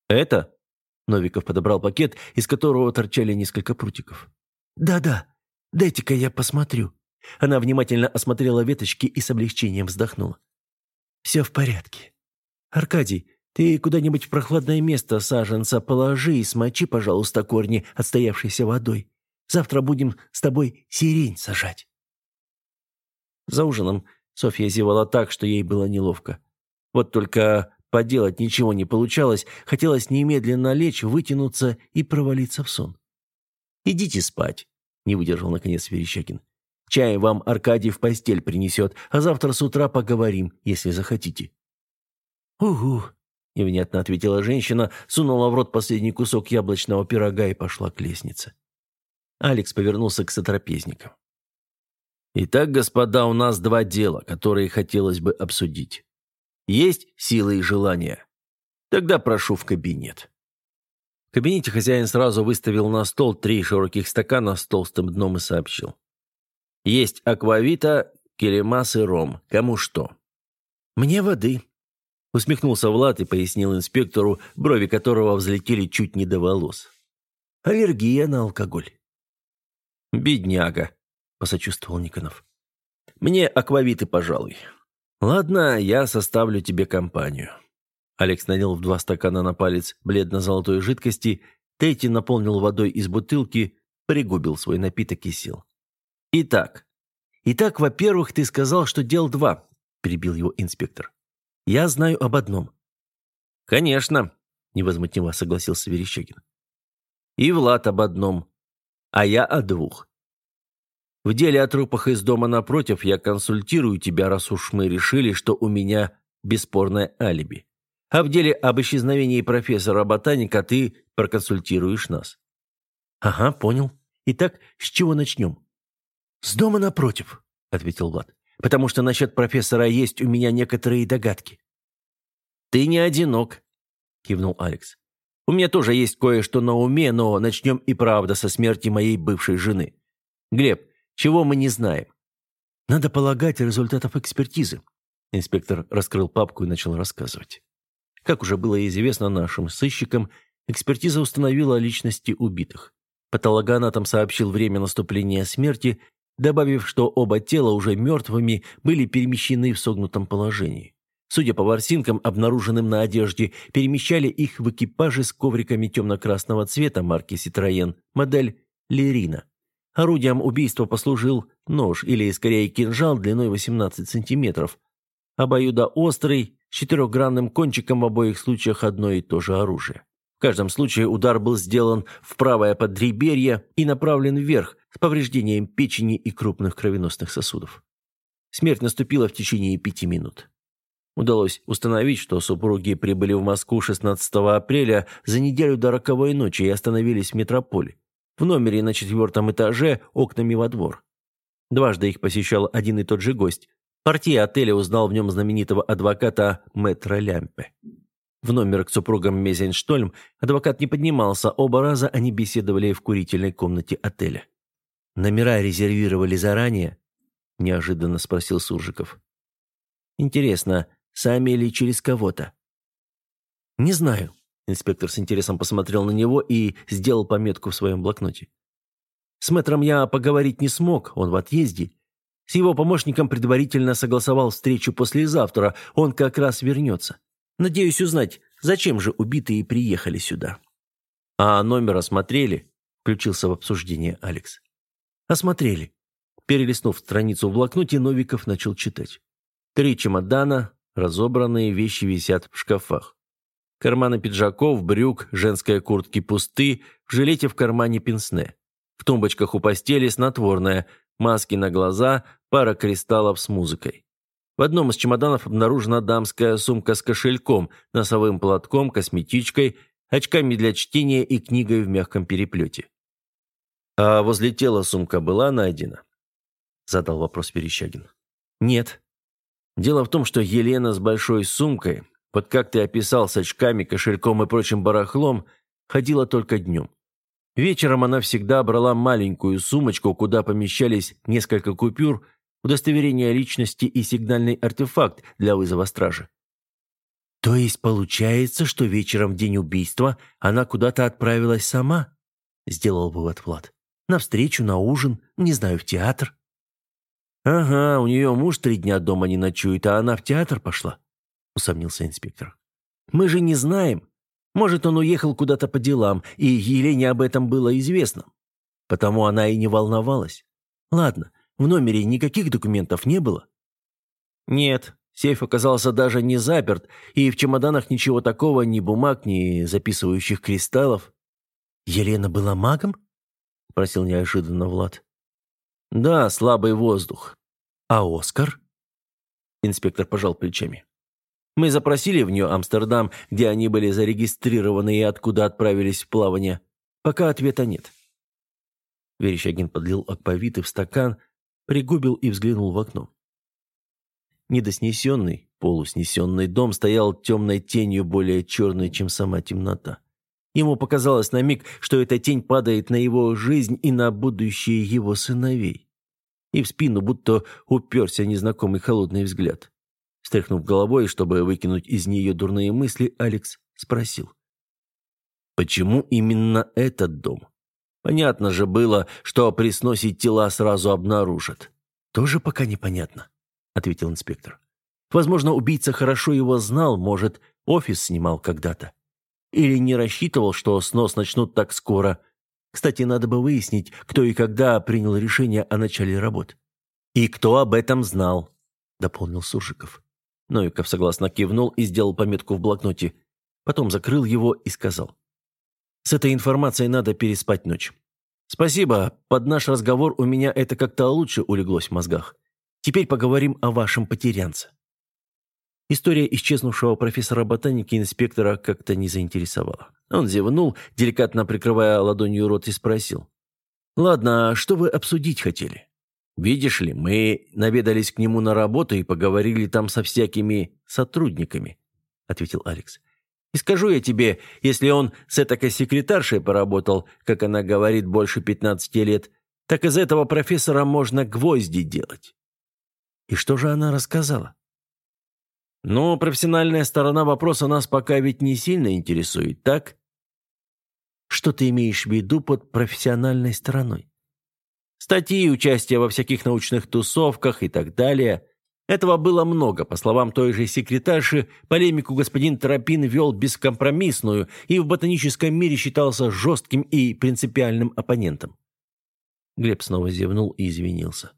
«Это?» Новиков подобрал пакет, из которого торчали несколько прутиков. «Да-да, дайте-ка я посмотрю». Она внимательно осмотрела веточки и с облегчением вздохнула. «Все в порядке. Аркадий, ты куда-нибудь в прохладное место саженца положи и смочи, пожалуйста, корни, отстоявшейся водой. Завтра будем с тобой сирень сажать». За ужином Софья зевала так, что ей было неловко. Вот только Поделать ничего не получалось, хотелось немедленно лечь, вытянуться и провалиться в сон. «Идите спать», — не выдержал наконец Верещакин. «Чай вам Аркадий в постель принесет, а завтра с утра поговорим, если захотите». «Угу», — невнятно ответила женщина, сунула в рот последний кусок яблочного пирога и пошла к лестнице. Алекс повернулся к сотрапезникам. «Итак, господа, у нас два дела, которые хотелось бы обсудить. Есть силы и желания? Тогда прошу в кабинет». В кабинете хозяин сразу выставил на стол три широких стакана с толстым дном и сообщил. «Есть аквавита, келемас и ром. Кому что?» «Мне воды», — усмехнулся Влад и пояснил инспектору, брови которого взлетели чуть не до волос. «Аллергия на алкоголь». «Бедняга», — посочувствовал Никонов. «Мне аквавиты, пожалуй. «Ладно, я составлю тебе компанию». Алекс налил в два стакана на палец бледно-золотой жидкости, Тейти наполнил водой из бутылки, пригубил свой напиток и сел. Итак. Итак, во-первых, ты сказал, что дел два, перебил его инспектор. Я знаю об одном. Конечно, невозмутимо согласился Верещагин. И Влад об одном, а я о двух. В деле о трупах из дома напротив я консультирую тебя, раз уж мы решили, что у меня бесспорное алиби. А в деле об исчезновении профессора-ботаника ты проконсультируешь нас». «Ага, понял. Итак, с чего начнем?» «С дома напротив», — ответил Влад. «Потому что насчет профессора есть у меня некоторые догадки». «Ты не одинок», — кивнул Алекс. «У меня тоже есть кое-что на уме, но начнем и правда со смерти моей бывшей жены. Глеб, чего мы не знаем?» «Надо полагать результатов экспертизы». Инспектор раскрыл папку и начал рассказывать. Как уже было известно нашим сыщикам, экспертиза установила личности убитых. Патологоанатом сообщил время наступления смерти, добавив, что оба тела уже мертвыми были перемещены в согнутом положении. Судя по ворсинкам, обнаруженным на одежде, перемещали их в экипаже с ковриками темно-красного цвета марки «Ситроен», модель «Лерина». Орудием убийства послужил нож, или скорее кинжал длиной 18 сантиметров. Обоюдоострый, с четырехгранным кончиком в обоих случаях одно и то же оружие. В каждом случае удар был сделан в правое подреберье и направлен вверх с повреждением печени и крупных кровеносных сосудов. Смерть наступила в течение пяти минут. Удалось установить, что супруги прибыли в Москву 16 апреля за неделю до роковой ночи и остановились в метрополе в номере на четвертом этаже окнами во двор. Дважды их посещал один и тот же гость. Портье отеля узнал в нем знаменитого адвоката Мэтра Лямпе. В номер к супругам Мезенштольм адвокат не поднимался, оба раза они беседовали в курительной комнате отеля. «Номера резервировали заранее?» – неожиданно спросил Суржиков. «Интересно, сами или через кого-то?» «Не знаю», Инспектор с интересом посмотрел на него и сделал пометку в своем блокноте. «С мэтром я поговорить не смог, он в отъезде. С его помощником предварительно согласовал встречу послезавтра, он как раз вернется. Надеюсь узнать, зачем же убитые приехали сюда». «А номер осмотрели?» – включился в обсуждение Алекс. «Осмотрели». Перелистнув страницу в блокноте, Новиков начал читать. Три чемодана, разобранные вещи висят в шкафах. Карманы пиджаков, брюк, женской куртки пусты, в жилете в кармане пенсне. В тумбочках у постели снотворное, маски на глаза, пара кристаллов с музыкой. В одном из чемоданов обнаружена дамская сумка с кошельком, носовым платком, косметичкой, очками для чтения и книгой в мягком переплете. «А возле тела сумка была найдена?» – задал вопрос Верещагин. «Нет. Дело в том, что Елена с большой сумкой вот как ты описал с очками, кошельком и прочим барахлом, ходила только днем. Вечером она всегда брала маленькую сумочку, куда помещались несколько купюр, удостоверение личности и сигнальный артефакт для вызова стражи. То есть получается, что вечером в день убийства она куда-то отправилась сама? Сделал вывод Влад. На встречу, на ужин, не знаю, в театр. Ага, у нее муж три дня дома не ночует, а она в театр пошла усомнился инспектор. «Мы же не знаем. Может, он уехал куда-то по делам, и Елене об этом было известно. Потому она и не волновалась. Ладно, в номере никаких документов не было?» «Нет, сейф оказался даже не заперт, и в чемоданах ничего такого, ни бумаг, ни записывающих кристаллов». «Елена была магом?» – спросил неожиданно Влад. «Да, слабый воздух». «А Оскар?» Инспектор пожал плечами. Мы запросили в Нью-Амстердам, где они были зарегистрированы и откуда отправились в плавание. Пока ответа нет. Верещагин подлил аквавиты в стакан, пригубил и взглянул в окно. Недоснесенный, полуснесенный дом стоял темной тенью более черной, чем сама темнота. Ему показалось на миг, что эта тень падает на его жизнь и на будущее его сыновей. И в спину будто уперся незнакомый холодный взгляд. Стряхнув головой, чтобы выкинуть из нее дурные мысли, Алекс спросил. «Почему именно этот дом? Понятно же было, что при сносе тела сразу обнаружат». «Тоже пока непонятно», — ответил инспектор. «Возможно, убийца хорошо его знал, может, офис снимал когда-то. Или не рассчитывал, что снос начнут так скоро. Кстати, надо бы выяснить, кто и когда принял решение о начале работ. «И кто об этом знал?» – дополнил Суржиков. Новиков согласно кивнул и сделал пометку в блокноте. Потом закрыл его и сказал. «С этой информацией надо переспать ночь. Спасибо, под наш разговор у меня это как-то лучше улеглось в мозгах. Теперь поговорим о вашем потерянце». История исчезнувшего профессора ботаники инспектора как-то не заинтересовала. Он зевнул, деликатно прикрывая ладонью рот, и спросил. «Ладно, а что вы обсудить хотели?» «Видишь ли, мы наведались к нему на работу и поговорили там со всякими сотрудниками», — ответил Алекс. «И скажу я тебе, если он с этакой секретаршей поработал, как она говорит, больше пятнадцати лет, так из этого профессора можно гвозди делать». «И что же она рассказала?» Но профессиональная сторона вопроса нас пока ведь не сильно интересует, так? Что ты имеешь в виду под профессиональной стороной? Статьи, участие во всяких научных тусовках и так далее. Этого было много. По словам той же секретарши, полемику господин Тропин вел бескомпромиссную и в ботаническом мире считался жестким и принципиальным оппонентом. Глеб снова зевнул и извинился.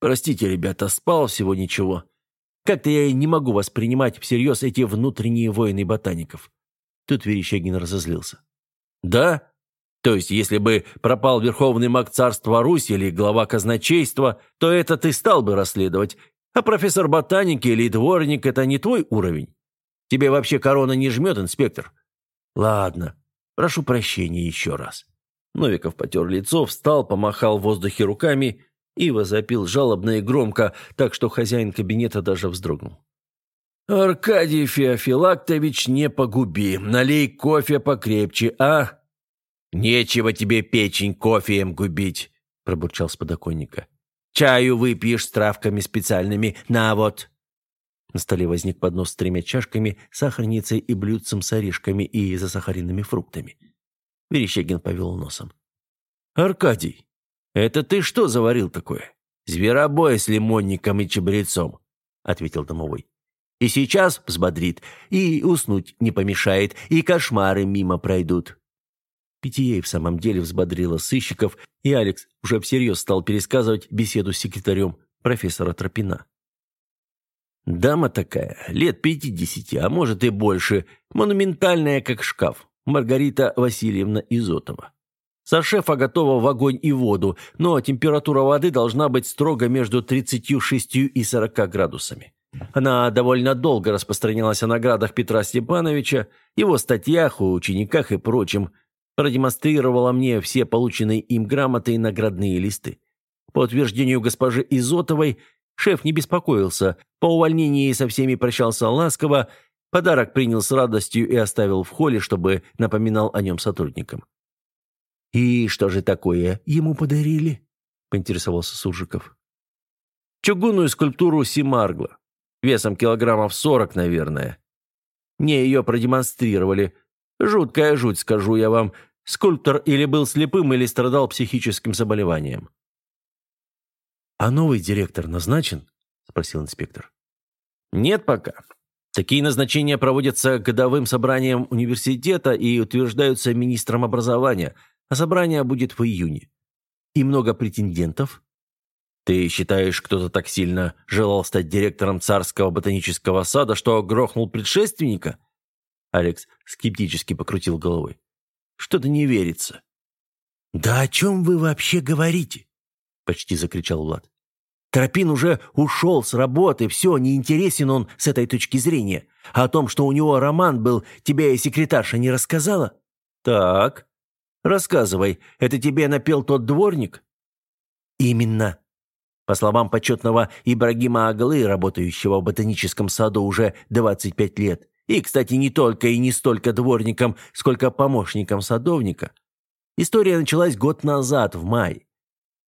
«Простите, ребята, спал всего ничего. Как-то я и не могу воспринимать всерьез эти внутренние войны ботаников». Тут Верещагин разозлился. «Да? То есть, если бы пропал верховный маг царства Русь или глава казначейства, то это ты стал бы расследовать, а профессор ботаники или дворник – это не твой уровень? Тебе вообще корона не жмет, инспектор?» «Ладно, прошу прощения еще раз». Новиков потер лицо, встал, помахал в воздухе руками и возопил жалобно и громко, так что хозяин кабинета даже вздрогнул. «Аркадий Феофилактович, не погуби, налей кофе покрепче, а?» «Нечего тебе печень кофеем губить», — пробурчал с подоконника. «Чаю выпьешь с травками специальными, на вот». На столе возник поднос с тремя чашками, сахарницей и блюдцем с орешками и засахаренными фруктами. Верещагин повел носом. «Аркадий, «Это ты что заварил такое?» «Зверобой с лимонником и чабрецом», — ответил домовой. «И сейчас взбодрит, и уснуть не помешает, и кошмары мимо пройдут». Питье в самом деле взбодрило сыщиков, и Алекс уже всерьез стал пересказывать беседу с секретарем профессора Тропина. Дама такая, лет пятидесяти, а может и больше, монументальная, как шкаф, Маргарита Васильевна Изотова. Со шефа готова в огонь и воду, но температура воды должна быть строго между 36 и 40 градусами. Она довольно долго распространялась о наградах Петра Степановича, его статьях, о учениках и прочем. Продемонстрировала мне все полученные им грамоты и наградные листы. По утверждению госпожи Изотовой, шеф не беспокоился, по увольнении со всеми прощался ласково, подарок принял с радостью и оставил в холле, чтобы напоминал о нем сотрудникам. «И что же такое ему подарили?» – поинтересовался Суржиков. «Чугунную скульптуру Симаргла. Весом килограммов сорок, наверное. Мне ее продемонстрировали. Жуткая жуть, скажу я вам. Скульптор или был слепым, или страдал психическим заболеванием». «А новый директор назначен?» – спросил инспектор. «Нет пока. Такие назначения проводятся годовым собранием университета и утверждаются министром образования – а собрание будет в июне. И много претендентов? Ты считаешь, кто-то так сильно желал стать директором царского ботанического сада, что грохнул предшественника? Алекс скептически покрутил головой. Что-то не верится. «Да о чем вы вообще говорите?» Почти закричал Влад. Тропин уже ушел с работы, все, не интересен он с этой точки зрения. А о том, что у него роман был, тебе и секретарша не рассказала? Так, Рассказывай, это тебе напел тот дворник?» «Именно. По словам почетного Ибрагима Аглы, работающего в ботаническом саду уже 25 лет, и, кстати, не только и не столько дворником, сколько помощником садовника, история началась год назад, в мае.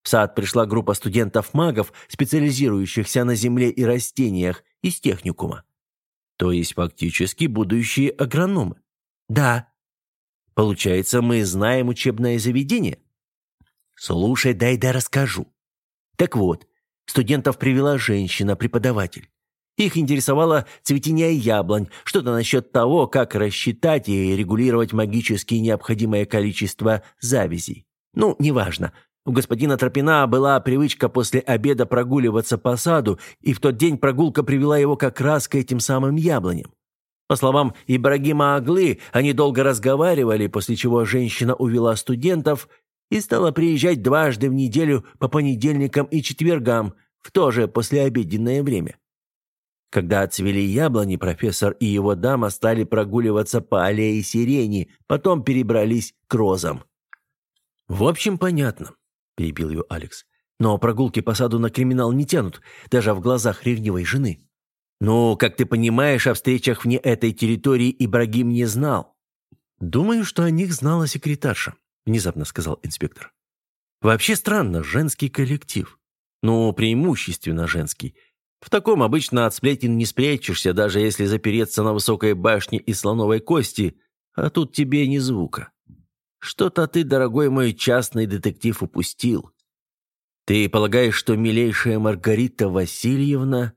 В сад пришла группа студентов-магов, специализирующихся на земле и растениях, из техникума. То есть фактически будущие агрономы. Да, Получается, мы знаем учебное заведение? Слушай, дай да расскажу. Так вот, студентов привела женщина-преподаватель. Их интересовало цветение яблонь, что-то насчет того, как рассчитать и регулировать магически необходимое количество завязей. Ну, неважно. У господина Тропина была привычка после обеда прогуливаться по саду, и в тот день прогулка привела его как раз к этим самым яблоням. По словам Ибрагима Аглы, они долго разговаривали, после чего женщина увела студентов и стала приезжать дважды в неделю по понедельникам и четвергам, в то же послеобеденное время. Когда отцвели яблони, профессор и его дама стали прогуливаться по аллее сирени, потом перебрались к розам. «В общем, понятно», – перебил ее Алекс. «Но прогулки по саду на криминал не тянут, даже в глазах ревнивой жены». «Ну, как ты понимаешь, о встречах вне этой территории Ибрагим не знал». «Думаю, что о них знала секретарша», – внезапно сказал инспектор. «Вообще странно, женский коллектив. Ну, преимущественно женский. В таком обычно от сплетен не спрячешься, даже если запереться на высокой башне из слоновой кости, а тут тебе ни звука. Что-то ты, дорогой мой частный детектив, упустил. Ты полагаешь, что милейшая Маргарита Васильевна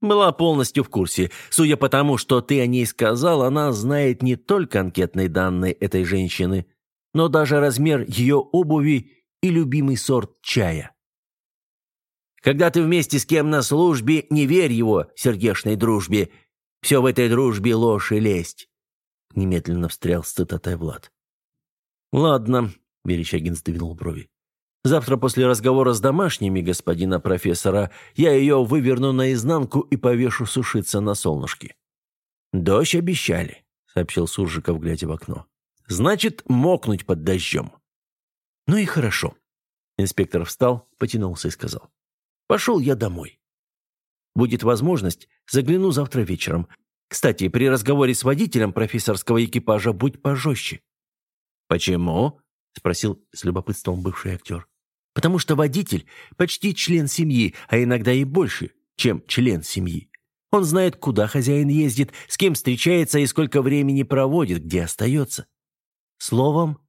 была полностью в курсе. Судя по тому, что ты о ней сказал, она знает не только анкетные данные этой женщины, но даже размер ее обуви и любимый сорт чая. Когда ты вместе с кем на службе, не верь его сердечной дружбе. Все в этой дружбе ложь и лесть. Немедленно встрял с цитатой Влад. «Ладно», — Верещагин сдвинул брови. «Завтра после разговора с домашними господина профессора я ее выверну наизнанку и повешу сушиться на солнышке». «Дождь обещали», — сообщил Суржиков, глядя в окно. «Значит, мокнуть под дождем». «Ну и хорошо». Инспектор встал, потянулся и сказал. «Пошел я домой. Будет возможность, загляну завтра вечером. Кстати, при разговоре с водителем профессорского экипажа будь пожестче. «Почему?» – спросил с любопытством бывший актер. «Потому что водитель почти член семьи, а иногда и больше, чем член семьи. Он знает, куда хозяин ездит, с кем встречается и сколько времени проводит, где остается. Словом,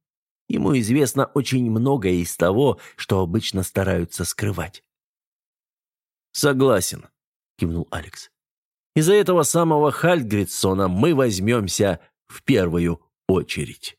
ему известно очень многое из того, что обычно стараются скрывать». «Согласен», – кивнул Алекс. «Из-за этого самого Хальгридсона мы возьмемся в первую очередь».